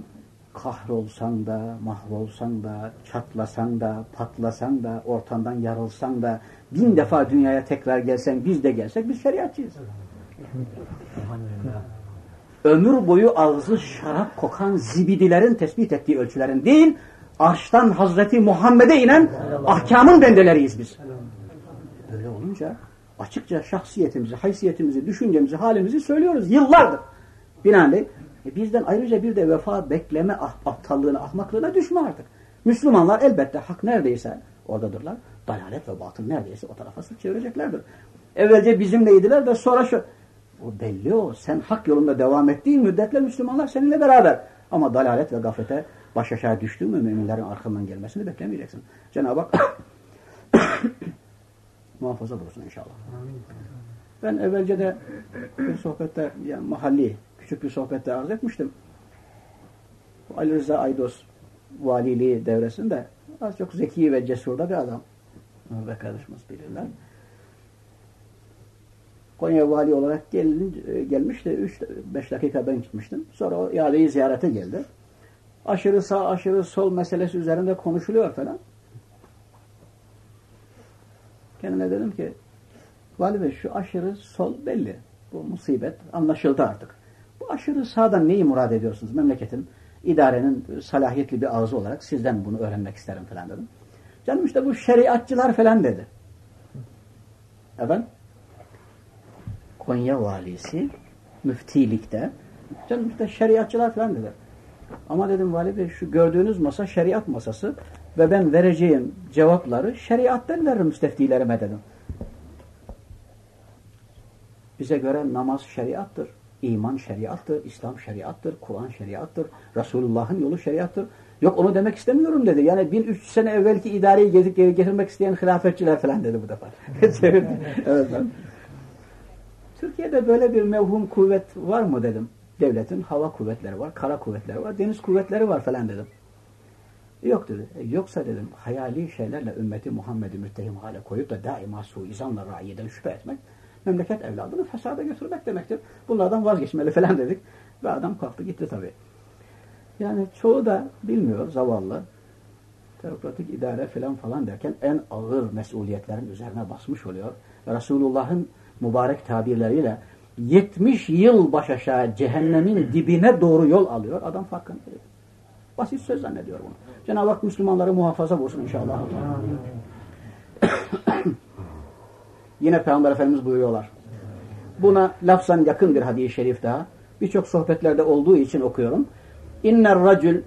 kahrolsan da, mahvolsan da, çatlasan da, patlasan da, ortandan yarılsan da, bin defa dünyaya tekrar gelsen, biz de gelsek biz şeriatçıyız. Ömür boyu ağzı şarap kokan zibidilerin tespit ettiği ölçülerin değil, arştan Hazreti Muhammed'e inen ahkamın bendeleriyiz biz. Böyle olunca açıkça şahsiyetimizi, haysiyetimizi, düşüncemizi, halimizi söylüyoruz yıllardır. Binaenaleyh e bizden ayrıca bir de vefa bekleme ah, aptallığına, ahmaklığına düşme artık. Müslümanlar elbette hak neredeyse oradadırlar. Dalalet ve batıl neredeyse o tarafa sık çevireceklerdir. Evvelce bizimleydiler de sonra şu. O belli o. Sen hak yolunda devam ettiğin müddetle Müslümanlar seninle beraber. Ama dalalet ve gaflete baş aşağı düştüğün mü müminlerin arkamdan gelmesini beklemeyeceksin. Cenab-ı Hak [coughs] muhafaza bulursun inşallah. Ben evvelce de bir sohbette yani mahalli küçük bir sohbette arz etmiştim. Ali Rıza Aydos valiliği devresinde az çok zeki ve cesur da bir adam. Ve kardeşimiz bilirler. Konya vali olarak gelin, gelmişti. 3-5 dakika ben gitmiştim. Sonra o iadeyi ziyarete geldi. Aşırı sağ, aşırı sol meselesi üzerinde konuşuluyor falan. Kendine dedim ki Vali Bey şu aşırı sol belli. Bu musibet anlaşıldı artık. Bu aşırı sağdan neyi murad ediyorsunuz? Memleketin, idarenin salahiyetli bir ağzı olarak sizden bunu öğrenmek isterim falan dedim. Canım işte bu şeriatçılar falan dedi. Efendim? Konya valisi müftilikte canım işte şeriatçılar falan dedi. Ama dedim vali bey şu gördüğünüz masa şeriat masası ve ben vereceğim cevapları şeriattan veririm müsteftilerime dedim. Bize göre namaz şeriattır. İman şeriattır, İslam şeriattır, Kur'an şeriattır, Resulullah'ın yolu şeriattır. Yok onu demek istemiyorum dedi. Yani 1300 sene evvelki idareyi getirmek isteyen hilafetçiler falan dedi bu defa. [laughs] evet, Türkiye'de böyle bir mevhum kuvvet var mı dedim. Devletin hava kuvvetleri var, kara kuvvetleri var, deniz kuvvetleri var falan dedim. Yok dedi. E, yoksa dedim hayali şeylerle ümmeti Muhammed'i müttehim hale koyup da daima suizanla raiyeden şüphe etmek memleket evladını fesada götürmek demektir. Bunlardan vazgeçmeli [laughs] falan dedik. Ve adam kalktı gitti tabii. Yani çoğu da bilmiyor zavallı. Teokratik idare falan falan derken en ağır mesuliyetlerin üzerine basmış oluyor. Resulullah'ın mübarek tabirleriyle 70 yıl baş aşağı cehennemin dibine doğru yol alıyor. Adam farkında değil. Basit söz zannediyor bunu. Cenab-ı Hak Müslümanları muhafaza bulsun inşallah. [coughs] Yine Peygamber Efendimiz buyuruyorlar. Buna lafzan yakın bir hadis-i şerif daha. Birçok sohbetlerde olduğu için okuyorum. İnner racül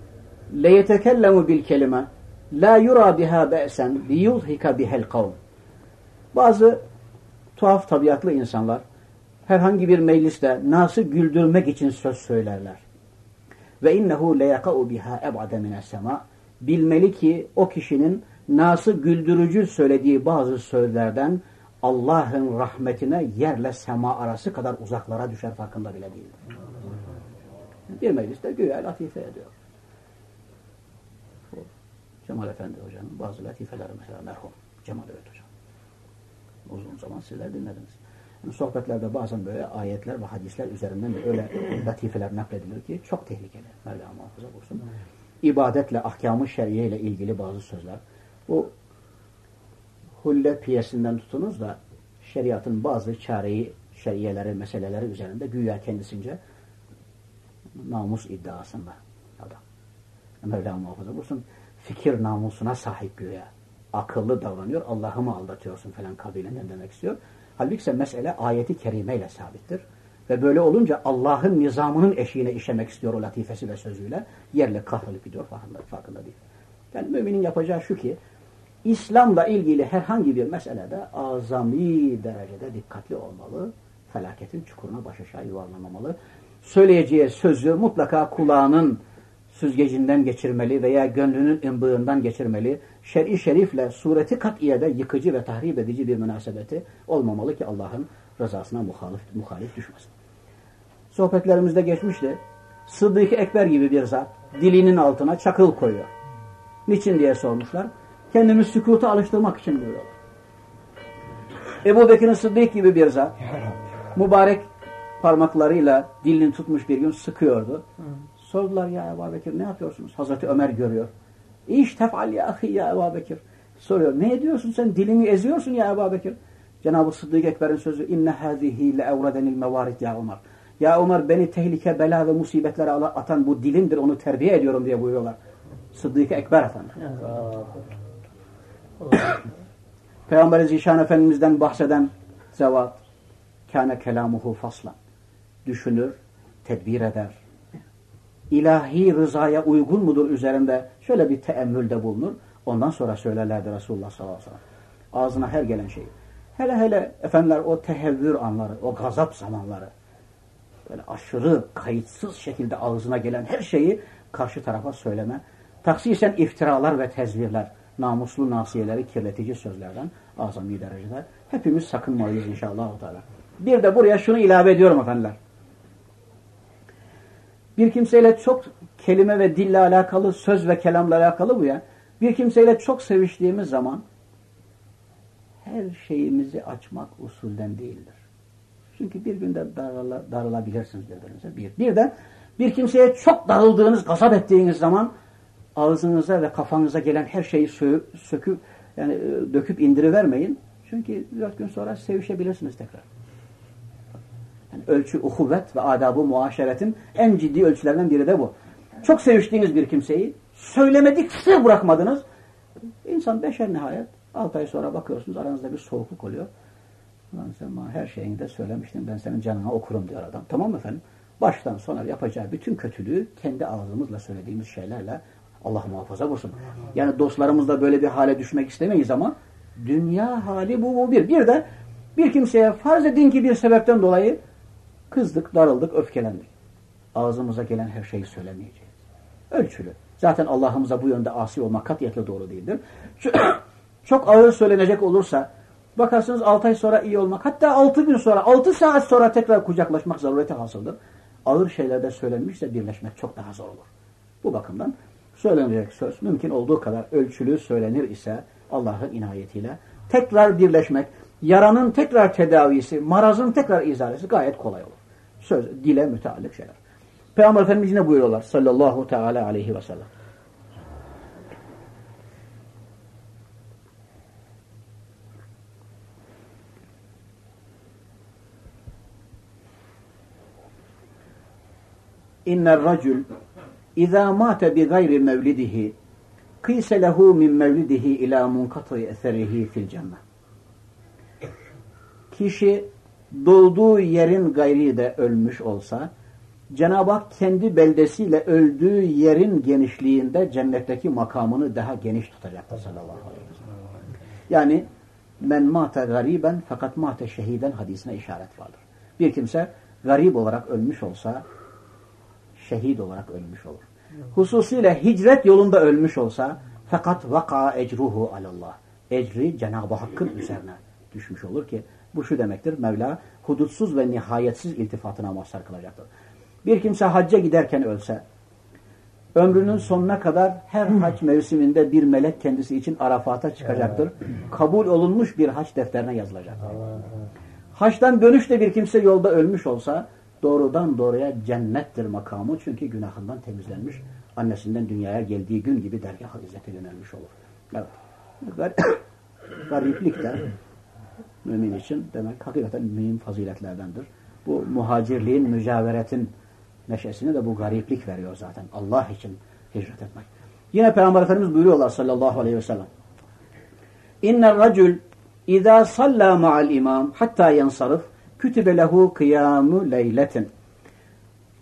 leyetekellemu bil kelime la yura biha be'sen liyuzhika bihel kavm. Bazı tuhaf tabiatlı insanlar herhangi bir mecliste nası güldürmek için söz söylerler. Ve innehu leyaka'u biha eb'ade sema. Bilmeli ki o kişinin nası güldürücü söylediği bazı sözlerden Allah'ın rahmetine yerle sema arası kadar uzaklara düşer farkında bile değil. Bir mecliste güya latife ediyor. Cemal Efendi Hoca'nın bazı latifeleri mesela merhum Cemal Evet Hocam. Uzun zaman sizler dinlediniz. Sohbetlerde bazen böyle ayetler ve hadisler üzerinden de öyle latifeler nakledilir ki çok tehlikeli. Mevla muhafaza bulsun. İbadetle, ahkamı şeriye ile ilgili bazı sözler. Bu hulle piyesinden tutunuz da şeriatın bazı çareyi, şeriyeleri, meseleleri üzerinde güya kendisince namus iddiasında adam. Mevla muhafaza bulsun. Fikir namusuna sahip güya. akıllı davranıyor, Allah'ı mı aldatıyorsun falan kabilenden demek istiyor. Halbuki ise mesele ayeti kerimeyle sabittir. Ve böyle olunca Allah'ın nizamının eşiğine işemek istiyor o latifesi ve sözüyle. Yerle kahrolup gidiyor farkında değil. Yani müminin yapacağı şu ki İslam'la ilgili herhangi bir meselede azami derecede dikkatli olmalı. Felaketin çukuruna baş aşağı yuvarlamamalı. Söyleyeceği sözü mutlaka kulağının süzgecinden geçirmeli veya gönlünün ımbığından geçirmeli. Şer'i şerifle sureti katiyede yıkıcı ve tahrip edici bir münasebeti olmamalı ki Allah'ın rızasına muhalif, muhalif düşmesin. Sohbetlerimizde geçmişti. sıddık Ekber gibi bir zat dilinin altına çakıl koyuyor. Niçin diye sormuşlar. Kendimiz sükuta alıştırmak için diyorlar. Ebu Bekir'in Sıddık gibi bir zat mübarek parmaklarıyla dilini tutmuş bir gün sıkıyordu. Hı. Sordular ya Ebu Bekir ne yapıyorsunuz? Hazreti Ömer görüyor. İş tefal ya ahi ya Ebu Bekir. Soruyor ne ediyorsun sen dilini eziyorsun ya Ebu Bekir. Cenab-ı Sıddık Ekber'in sözü inne hazihi le evredenil mevarit ya Ömer. Ya Ömer beni tehlike, bela ve musibetlere atan bu dilimdir onu terbiye ediyorum diye buyuruyorlar. Sıddık Ekber Efendi. [laughs] Peygamber Zişan Efendimiz'den bahseden zevat kâne kelamuhu faslan. Düşünür, tedbir eder. İlahi rızaya uygun mudur üzerinde şöyle bir teemmülde bulunur. Ondan sonra söylerlerdi Resulullah sallallahu aleyhi ve sellem. Ağzına her gelen şeyi. Hele hele efendiler o tehevvür anları, o gazap zamanları böyle aşırı kayıtsız şekilde ağzına gelen her şeyi karşı tarafa söyleme. Taksisen iftiralar ve tezvirler, namuslu nasiyeleri kirletici sözlerden azami derecede hepimiz sakınmalıyız inşallah. Bir de buraya şunu ilave ediyorum efendiler. Bir kimseyle çok kelime ve dille alakalı, söz ve kelamla alakalı bu ya. Bir kimseyle çok seviştiğimiz zaman her şeyimizi açmak usulden değildir. Çünkü bir günde darala, darılabilirsiniz birbirinize. Bir. bir de bir kimseye çok darıldığınız, gazap ettiğiniz zaman ağzınıza ve kafanıza gelen her şeyi sö söküp yani e, döküp indirivermeyin. Çünkü dört gün sonra sevişebilirsiniz tekrar. Yani ölçü, uhuvvet ve adabı muaşeretin en ciddi ölçülerinden biri de bu. Çok seviştiğiniz bir kimseyi söylemedik, sır bırakmadınız. İnsan beşer nihayet. Altı ay sonra bakıyorsunuz aranızda bir soğukluk oluyor. Ulan sen bana her şeyini de söylemiştin. Ben senin canına okurum diyor adam. Tamam mı efendim? Baştan sona yapacağı bütün kötülüğü kendi ağzımızla söylediğimiz şeylerle Allah muhafaza bulsun. Yani dostlarımızla böyle bir hale düşmek istemeyiz ama dünya hali bu, bu bir. Bir de bir kimseye farz edin ki bir sebepten dolayı kızdık, darıldık, öfkelendik. Ağzımıza gelen her şeyi söylemeyeceğiz. Ölçülü. Zaten Allah'ımıza bu yönde asi olmak katiyetle doğru değildir. [coughs] Çok ağır söylenecek olursa bakarsınız 6 ay sonra iyi olmak hatta 6 gün sonra 6 saat sonra tekrar kucaklaşmak zarureti hasıldır. Ağır şeylerde söylenmişse birleşmek çok daha zor olur. Bu bakımdan söylenecek söz mümkün olduğu kadar ölçülü söylenir ise Allah'ın inayetiyle tekrar birleşmek, yaranın tekrar tedavisi, marazın tekrar izalesi gayet kolay olur. Söz, dile müteallik şeyler. Peygamber Efendimiz ne buyuruyorlar sallallahu teala aleyhi ve sellem. İnner racül İzâ mâte bi gayri mevlidihi kıyse lehu min mevlidihi ila munkatı eserihi fil cennet. Kişi doğduğu yerin gayri de ölmüş olsa Cenab-ı Hak kendi beldesiyle öldüğü yerin genişliğinde cennetteki makamını daha geniş tutacaktır. Yani men mate gariben fakat mate şehiden hadisine işaret vardır. Bir kimse garip olarak ölmüş olsa şehit olarak ölmüş olur. Hususiyle hicret yolunda ölmüş olsa fakat vaka ecruhu alallah. Ecri Cenab-ı Hakk'ın üzerine düşmüş olur ki bu şu demektir. Mevla hudutsuz ve nihayetsiz iltifatına mazhar kılacaktır. Bir kimse hacca giderken ölse ömrünün sonuna kadar her hac mevsiminde bir melek kendisi için Arafat'a çıkacaktır. Kabul olunmuş bir hac defterine yazılacaktır. Haçtan dönüşte bir kimse yolda ölmüş olsa doğrudan doğruya cennettir makamı. Çünkü günahından temizlenmiş. Annesinden dünyaya geldiği gün gibi dergah-ı izzete yönelmiş olur. Evet. Gariplik de mümin için demek hakikaten mühim faziletlerdendir. Bu muhacirliğin, mücaveretin neşesini de bu gariplik veriyor zaten. Allah için hicret etmek. Yine Peygamber Efendimiz buyuruyorlar sallallahu aleyhi ve sellem. İnne racul İzâ sallâ ma'al imam hatta yansarıf kütübe lehu kıyamu leyletin.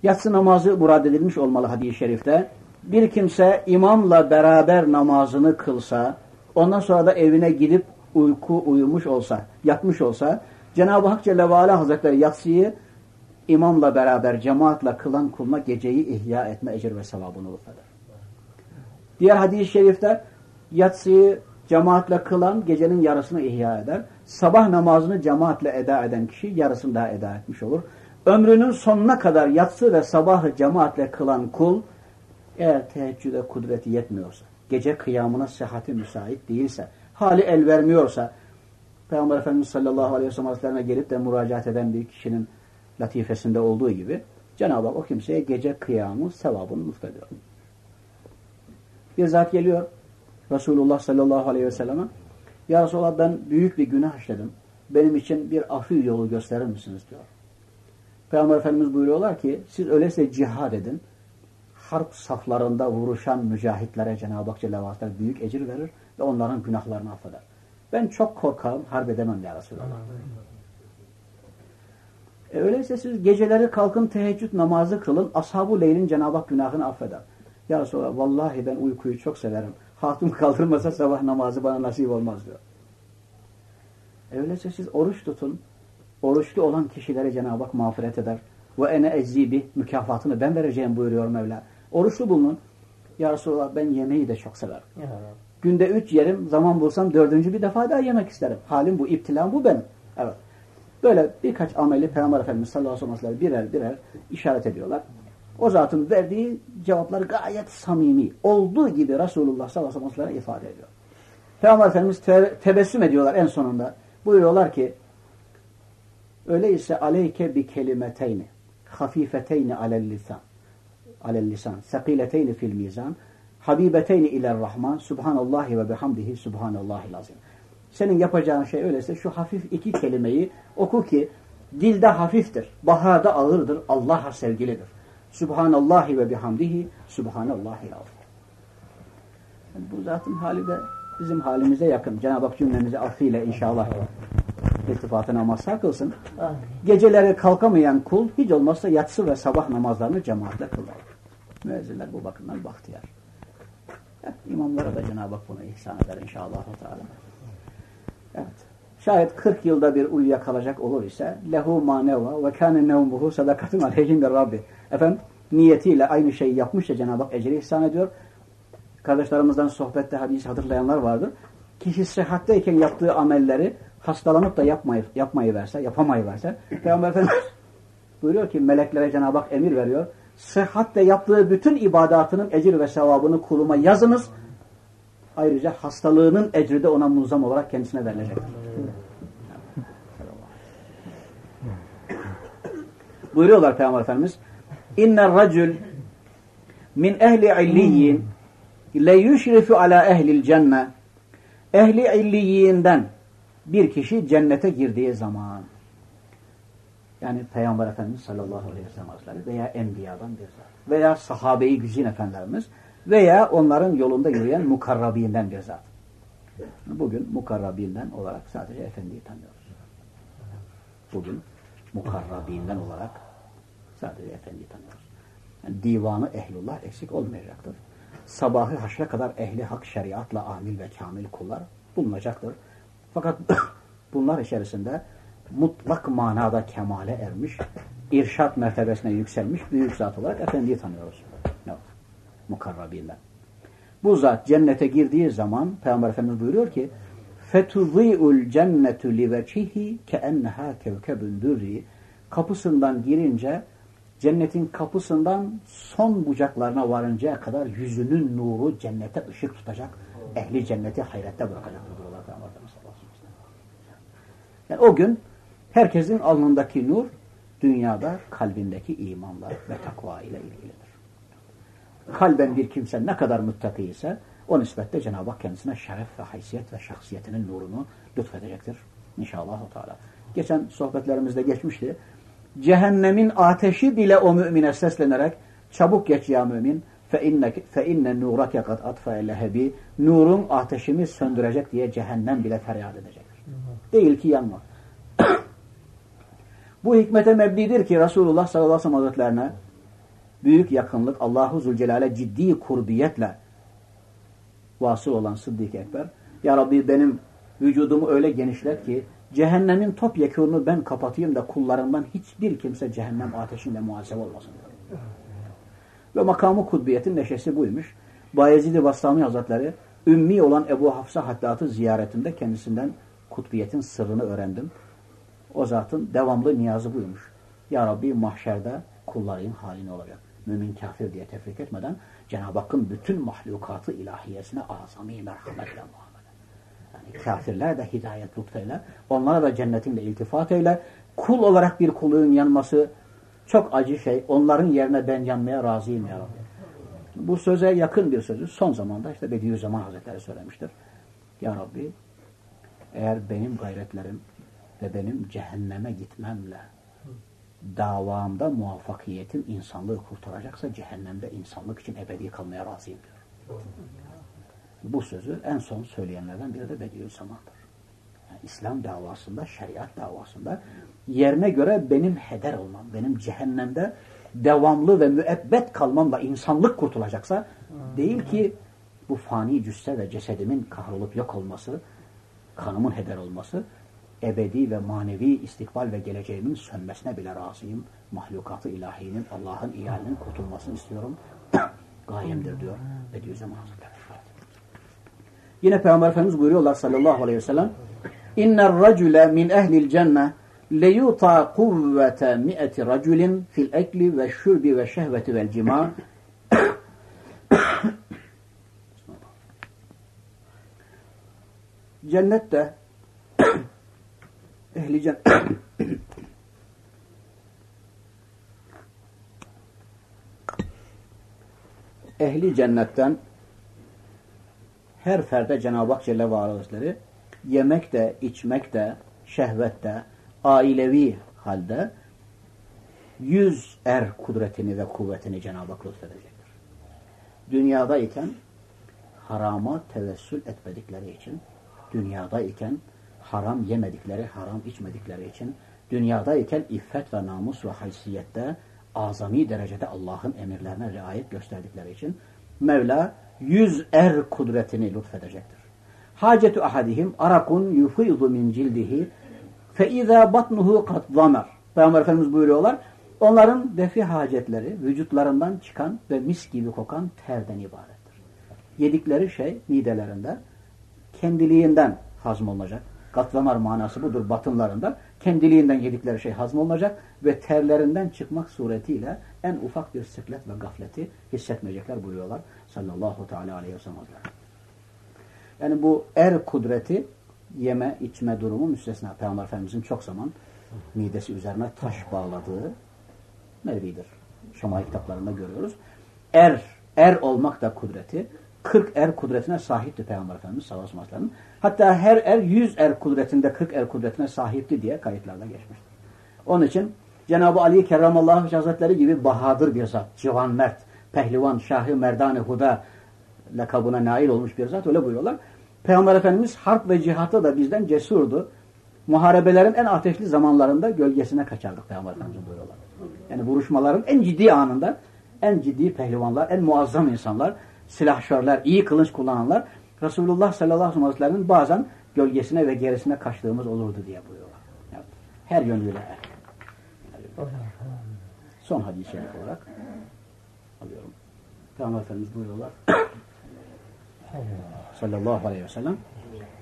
Yatsı namazı murad edilmiş olmalı hadis-i şerifte. Bir kimse imamla beraber namazını kılsa, ondan sonra da evine gidip uyku uyumuş olsa, yatmış olsa, Cenab-ı Hak Celle ve Ala Hazretleri yatsıyı imamla beraber cemaatle kılan kuluna geceyi ihya etme ecir ve sevabını lütfeder. Diğer hadis-i şerifte yatsıyı cemaatle kılan gecenin yarısını ihya eder. Sabah namazını cemaatle eda eden kişi yarısını daha eda etmiş olur. Ömrünün sonuna kadar yatsı ve sabahı cemaatle kılan kul eğer teheccüde kudreti yetmiyorsa, gece kıyamına sıhhati müsait değilse, hali el vermiyorsa, Peygamber Efendimiz sallallahu aleyhi ve sellem hazretlerine gelip de müracaat eden bir kişinin latifesinde olduğu gibi Cenab-ı Hak o kimseye gece kıyamı sevabını lütfediyor. Bir zat geliyor Resulullah sallallahu aleyhi ve selleme Ya Resulallah ben büyük bir günah işledim. Benim için bir afi yolu gösterir misiniz diyor. Peygamber Efendimiz buyuruyorlar ki siz öyleyse cihad edin. Harp saflarında vuruşan mücahitlere Cenab-ı Hak Celle büyük ecir verir ve onların günahlarını affeder. Ben çok korkarım, harp edemem ya Resulallah. E öyleyse siz geceleri kalkın teheccüd namazı kılın. Ashab-ı Leyl'in Cenab-ı Hak günahını affeder. Ya Resulallah vallahi ben uykuyu çok severim. Hatun kaldırmasa sabah namazı bana nasip olmaz diyor. E öyleyse siz oruç tutun. Oruçlu olan kişilere Cenab-ı Hak mağfiret eder. Ve ene eczibi mükafatını ben vereceğim buyuruyor Mevla. Oruçlu bulunun. Ya Resulallah ben yemeği de çok severim. Ya. Günde üç yerim, zaman bulsam dördüncü bir defa daha yemek isterim. Halim bu, iptilam bu benim. Evet. Böyle birkaç ameli Peygamber Efendimiz sallallahu aleyhi ve sellem birer birer işaret ediyorlar. O zatın verdiği cevaplar gayet samimi. Olduğu gibi Resulullah sallallahu aleyhi ve sellem ifade ediyor. Peygamber Efendimiz te tebessüm ediyorlar en sonunda. Buyuruyorlar ki öyleyse aleyke bi kelimeteyni hafifeteyni alel lisan alel lisan sekileteyni fil mizan habibeteyni iler rahman subhanallahi ve bihamdihi subhanallahil azim. Senin yapacağın şey öyleyse şu hafif iki kelimeyi oku ki dilde hafiftir, bahada ağırdır, Allah'a sevgilidir. Subhanallahi ve bihamdihi subhanallahi azim. Yani bu zatın hali de bizim halimize yakın. Cenab-ı Hak cümlemizi affıyla inşallah iltifatına mazhar kılsın. Geceleri kalkamayan kul hiç olmazsa yatsı ve sabah namazlarını cemaatle kılar. Müezzinler bu bakımdan bahtiyar. İmamlara da Cenab-ı Hak bunu ihsan eder inşallah. Evet. Şayet 40 yılda bir uyuyakalacak olur ise lehu maneva ve kâne nevmuhu sadakatun aleyhim bir Rabbi. Efendim niyetiyle aynı şeyi yapmış da Cenab-ı Hak ecri ihsan ediyor. Kardeşlerimizden sohbette hadis hatırlayanlar vardır. Kişi sıhhatteyken yaptığı amelleri hastalanıp da yapmayı, yapmayı verse, yapamayı verse Peygamber Efendimiz buyuruyor ki meleklere Cenab-ı Hak emir veriyor. Sıhhatte yaptığı bütün ibadatının ecir ve sevabını kuluma yazınız. Ayrıca hastalığının ecri de ona muzzam olarak kendisine verilecektir. Buyuruyorlar Peygamber Efendimiz İnne racül min ehli illiyin le yüşrifu ala ehlil cenne ehli illiyinden bir kişi cennete girdiği zaman yani Peygamber Efendimiz sallallahu aleyhi ve sellem veya enbiyadan bir zat veya sahabeyi güzin efendilerimiz veya onların yolunda yürüyen mukarrabinden bir zat. Bugün mukarrabinden olarak sadece Efendi'yi tanıyoruz. Bugün mukarrabinden olarak sadece Efendi'yi tanıyoruz. Yani divanı ehlullah eksik olmayacaktır. Sabahı haşre kadar ehli hak şeriatla amil ve kamil kullar bulunacaktır. Fakat [coughs] bunlar içerisinde mutlak manada kemale ermiş, irşat mertebesine yükselmiş büyük zat olarak Efendi'yi tanıyoruz. Evet. Mukarrabinden. Bu zat cennete girdiği zaman Peygamber Efendimiz buyuruyor ki فَتُضِي'ُ الْجَنَّةُ لِوَجِهِ كَاَنَّهَا كَوْكَبٌ دُرِّ Kapısından girince cennetin kapısından son bucaklarına varıncaya kadar yüzünün nuru cennete ışık tutacak. Ehli cenneti hayrette bırakacak. Yani o gün herkesin alnındaki nur dünyada kalbindeki imanla ve takva ile ilgilidir. Kalben bir kimse ne kadar müttaki ise o nispetle Cenab-ı Hak kendisine şeref ve haysiyet ve şahsiyetinin nurunu lütfedecektir. İnşallah. Teala. Geçen sohbetlerimizde geçmişti. Cehennemin ateşi bile o mümine seslenerek çabuk geç ya mümin fe inne nurake kad atfa lehebi nurun ateşimi söndürecek diye cehennem bile feryat edecek. Değil ki yanma. Bu hikmete mebnidir ki Resulullah sallallahu aleyhi ve sellem hazretlerine büyük yakınlık Allahu Zülcelal'e ciddi kurbiyetle vasıl olan Sıddık Ekber Ya Rabbi benim vücudumu öyle genişlet ki cehennemin topyekûnü ben kapatayım da kullarımdan hiçbir kimse cehennem ateşinde muhasebe olmasın. Ve makamı kudbiyetin neşesi buymuş. Bayezid-i Bastami Hazretleri ümmi olan Ebu Hafsa Haddat'ı ziyaretinde kendisinden kutbiyetin sırrını öğrendim. O zatın devamlı niyazı buymuş. Ya Rabbi mahşerde kulların halini olacak. Mümin kafir diye tefrik etmeden Cenab-ı Hakk'ın bütün mahlukatı ilahiyesine azami merhametle muamele. Yani kafirler de hidayet lütfeyle, onlara da cennetinle iltifat eyle. Kul olarak bir kulun yanması çok acı şey. Onların yerine ben yanmaya razıyım ya Rabbi. Bu söze yakın bir sözü son zamanda işte Bediüzzaman Hazretleri söylemiştir. Ya Rabbi eğer benim gayretlerim ve benim cehenneme gitmemle davamda muvaffakiyetim insanlığı kurtaracaksa cehennemde insanlık için ebedi kalmaya razıyım diyor. Bu sözü en son söyleyenlerden biri de Bediüzzaman'dır. Yani İslam davasında, şeriat davasında yerine göre benim heder olmam, benim cehennemde devamlı ve müebbet kalmamla insanlık kurtulacaksa değil ki bu fani cüsse ve cesedimin kahrolup yok olması, kanımın heder olması, ebedi ve manevi istikbal ve geleceğimin sönmesine bile razıyım. Mahlukatı ilahinin, Allah'ın ihalinin kurtulmasını istiyorum. [coughs] Gayemdir diyor Bediüzzaman Hazretleri. Yine Peygamber Efendimiz buyuruyorlar sallallahu aleyhi ve sellem İnner racule min ehlil cenne leyuta kuvvete mi'eti raculin fil ekli ve şurbi ve şehveti vel cima [coughs] Cennette ehli cennet [coughs] ehli cennetten her ferde Cenab-ı Hak Celle ve yemek de, içmek de, şehvet de, ailevi halde yüz er kudretini ve kuvvetini Cenab-ı Hak lütfedecektir. Dünyadayken harama tevessül etmedikleri için, dünyadayken haram yemedikleri, haram içmedikleri için, dünyadayken iffet ve namus ve haysiyette azami derecede Allah'ın emirlerine riayet gösterdikleri için Mevla yüz er kudretini lütfedecektir. Hacetu ahadihim arakun yufidu min cildihi fe izâ batnuhu kat zamer. Peygamber Efendimiz buyuruyorlar. Onların defi hacetleri vücutlarından çıkan ve mis gibi kokan terden ibarettir. Yedikleri şey midelerinde kendiliğinden hazmolunacak. Katlamar manası budur batınlarında. Kendiliğinden yedikleri şey hazmolunacak ve terlerinden çıkmak suretiyle en ufak bir sıklet ve gafleti hissetmeyecekler buyuruyorlar sallallahu teala aleyhi ve sellem Yani bu er kudreti yeme içme durumu müstesna. Peygamber Efendimizin çok zaman midesi üzerine taş bağladığı nevidir. Şamay kitaplarında görüyoruz. Er, er olmak da kudreti. 40 er kudretine sahipti Peygamber Efendimiz sallallahu aleyhi ve sellem. Hatta her er 100 er kudretinde 40 er kudretine sahipti diye kayıtlarda geçmiştir. Onun için Cenab-ı Ali Kerramallahu Hazretleri gibi bahadır bir zat, civan mert, pehlivan, şahı merdan huda lakabına nail olmuş bir zat öyle buyuruyorlar. Peygamber Efendimiz harp ve cihatta da bizden cesurdu. Muharebelerin en ateşli zamanlarında gölgesine kaçardık Peygamber Efendimiz buyuruyorlar. Yani vuruşmaların en ciddi anında en ciddi pehlivanlar, en muazzam insanlar, silahşörler, iyi kılıç kullananlar Resulullah sallallahu aleyhi ve sellem'in bazen gölgesine ve gerisine kaçtığımız olurdu diye buyuruyorlar. Yani her yönüyle er. Son hadis-i şerif olarak alıyorum. Peygamber Efendimiz buyuruyorlar. sallallahu aleyhi ve sellem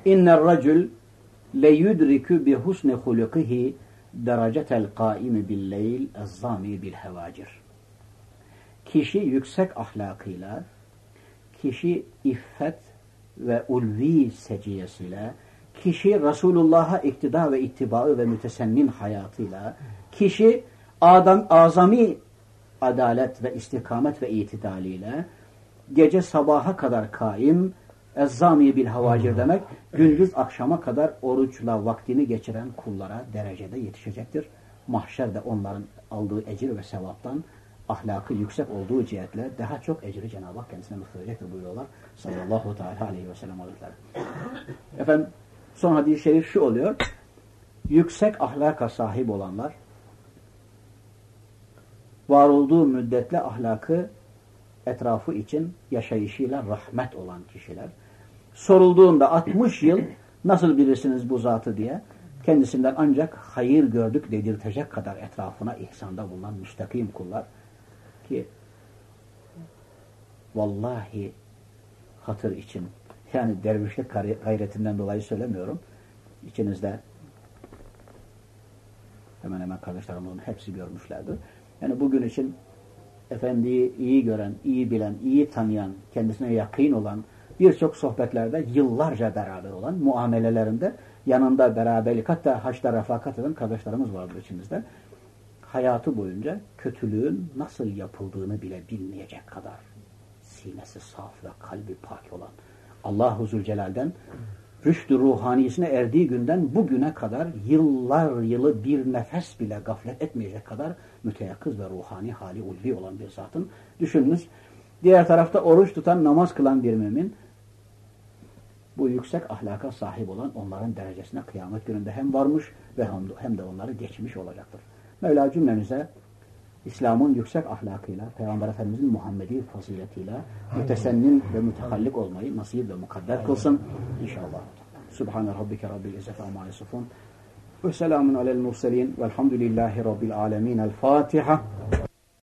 İnner racül le yudriku bi husni hulukihi derecetel kaimi bil leyl ezzami bil hevacir. Kişi yüksek ahlakıyla, kişi iffet ve ulvi seciyesiyle, kişi Resulullah'a iktida ve ittibaı ve mütesennin hayatıyla, kişi adam, azami adalet ve istikamet ve itidaliyle gece sabaha kadar kaim, ezzami bil havacir demek, gündüz akşama kadar oruçla vaktini geçiren kullara derecede yetişecektir. Mahşerde onların aldığı ecir ve sevaptan ahlakı yüksek olduğu cihetle daha çok ecri Cenab-ı Hak kendisine lütfedecektir buyuruyorlar. Sallallahu teala aleyhi ve sellem hazretleri. Efendim son hadis-i şerif şu oluyor. Yüksek ahlaka sahip olanlar var olduğu müddetle ahlakı etrafı için yaşayışıyla rahmet olan kişiler. Sorulduğunda 60 yıl nasıl bilirsiniz bu zatı diye kendisinden ancak hayır gördük dedirtecek kadar etrafına ihsanda bulunan müstakim kullar ki vallahi hatır için yani dervişlik gayretinden dolayı söylemiyorum. İçinizde hemen hemen kardeşlerimizin hepsi görmüşlerdir. Yani bugün için efendiyi iyi gören, iyi bilen, iyi tanıyan, kendisine yakın olan, birçok sohbetlerde yıllarca beraber olan, muamelelerinde yanında beraberlik, hatta haçta refakat eden kardeşlerimiz vardır içimizde. Hayatı boyunca kötülüğün nasıl yapıldığını bile bilmeyecek kadar sinesi saf ve kalbi pak olan Allah-u Zülcelal'den rüştü ruhaniyesine erdiği günden bugüne kadar yıllar yılı bir nefes bile gaflet etmeyecek kadar müteyakkız ve ruhani hali ulvi olan bir zatın düşününüz. Diğer tarafta oruç tutan, namaz kılan bir mümin bu yüksek ahlaka sahip olan onların derecesine kıyamet gününde hem varmış ve hem de onları geçmiş olacaktır. Mevla cümlemize İslam'ın yüksek ahlakıyla, Peygamber Efendimiz'in Muhammedi faziletiyle mütesennin ve mütehallik olmayı nasip ve mukadder kılsın inşallah. Subhane Rabbike Rabbil İzzeti Amma Yusufun ve selamun alel murselin velhamdülillahi Rabbil Alemin. El Fatiha.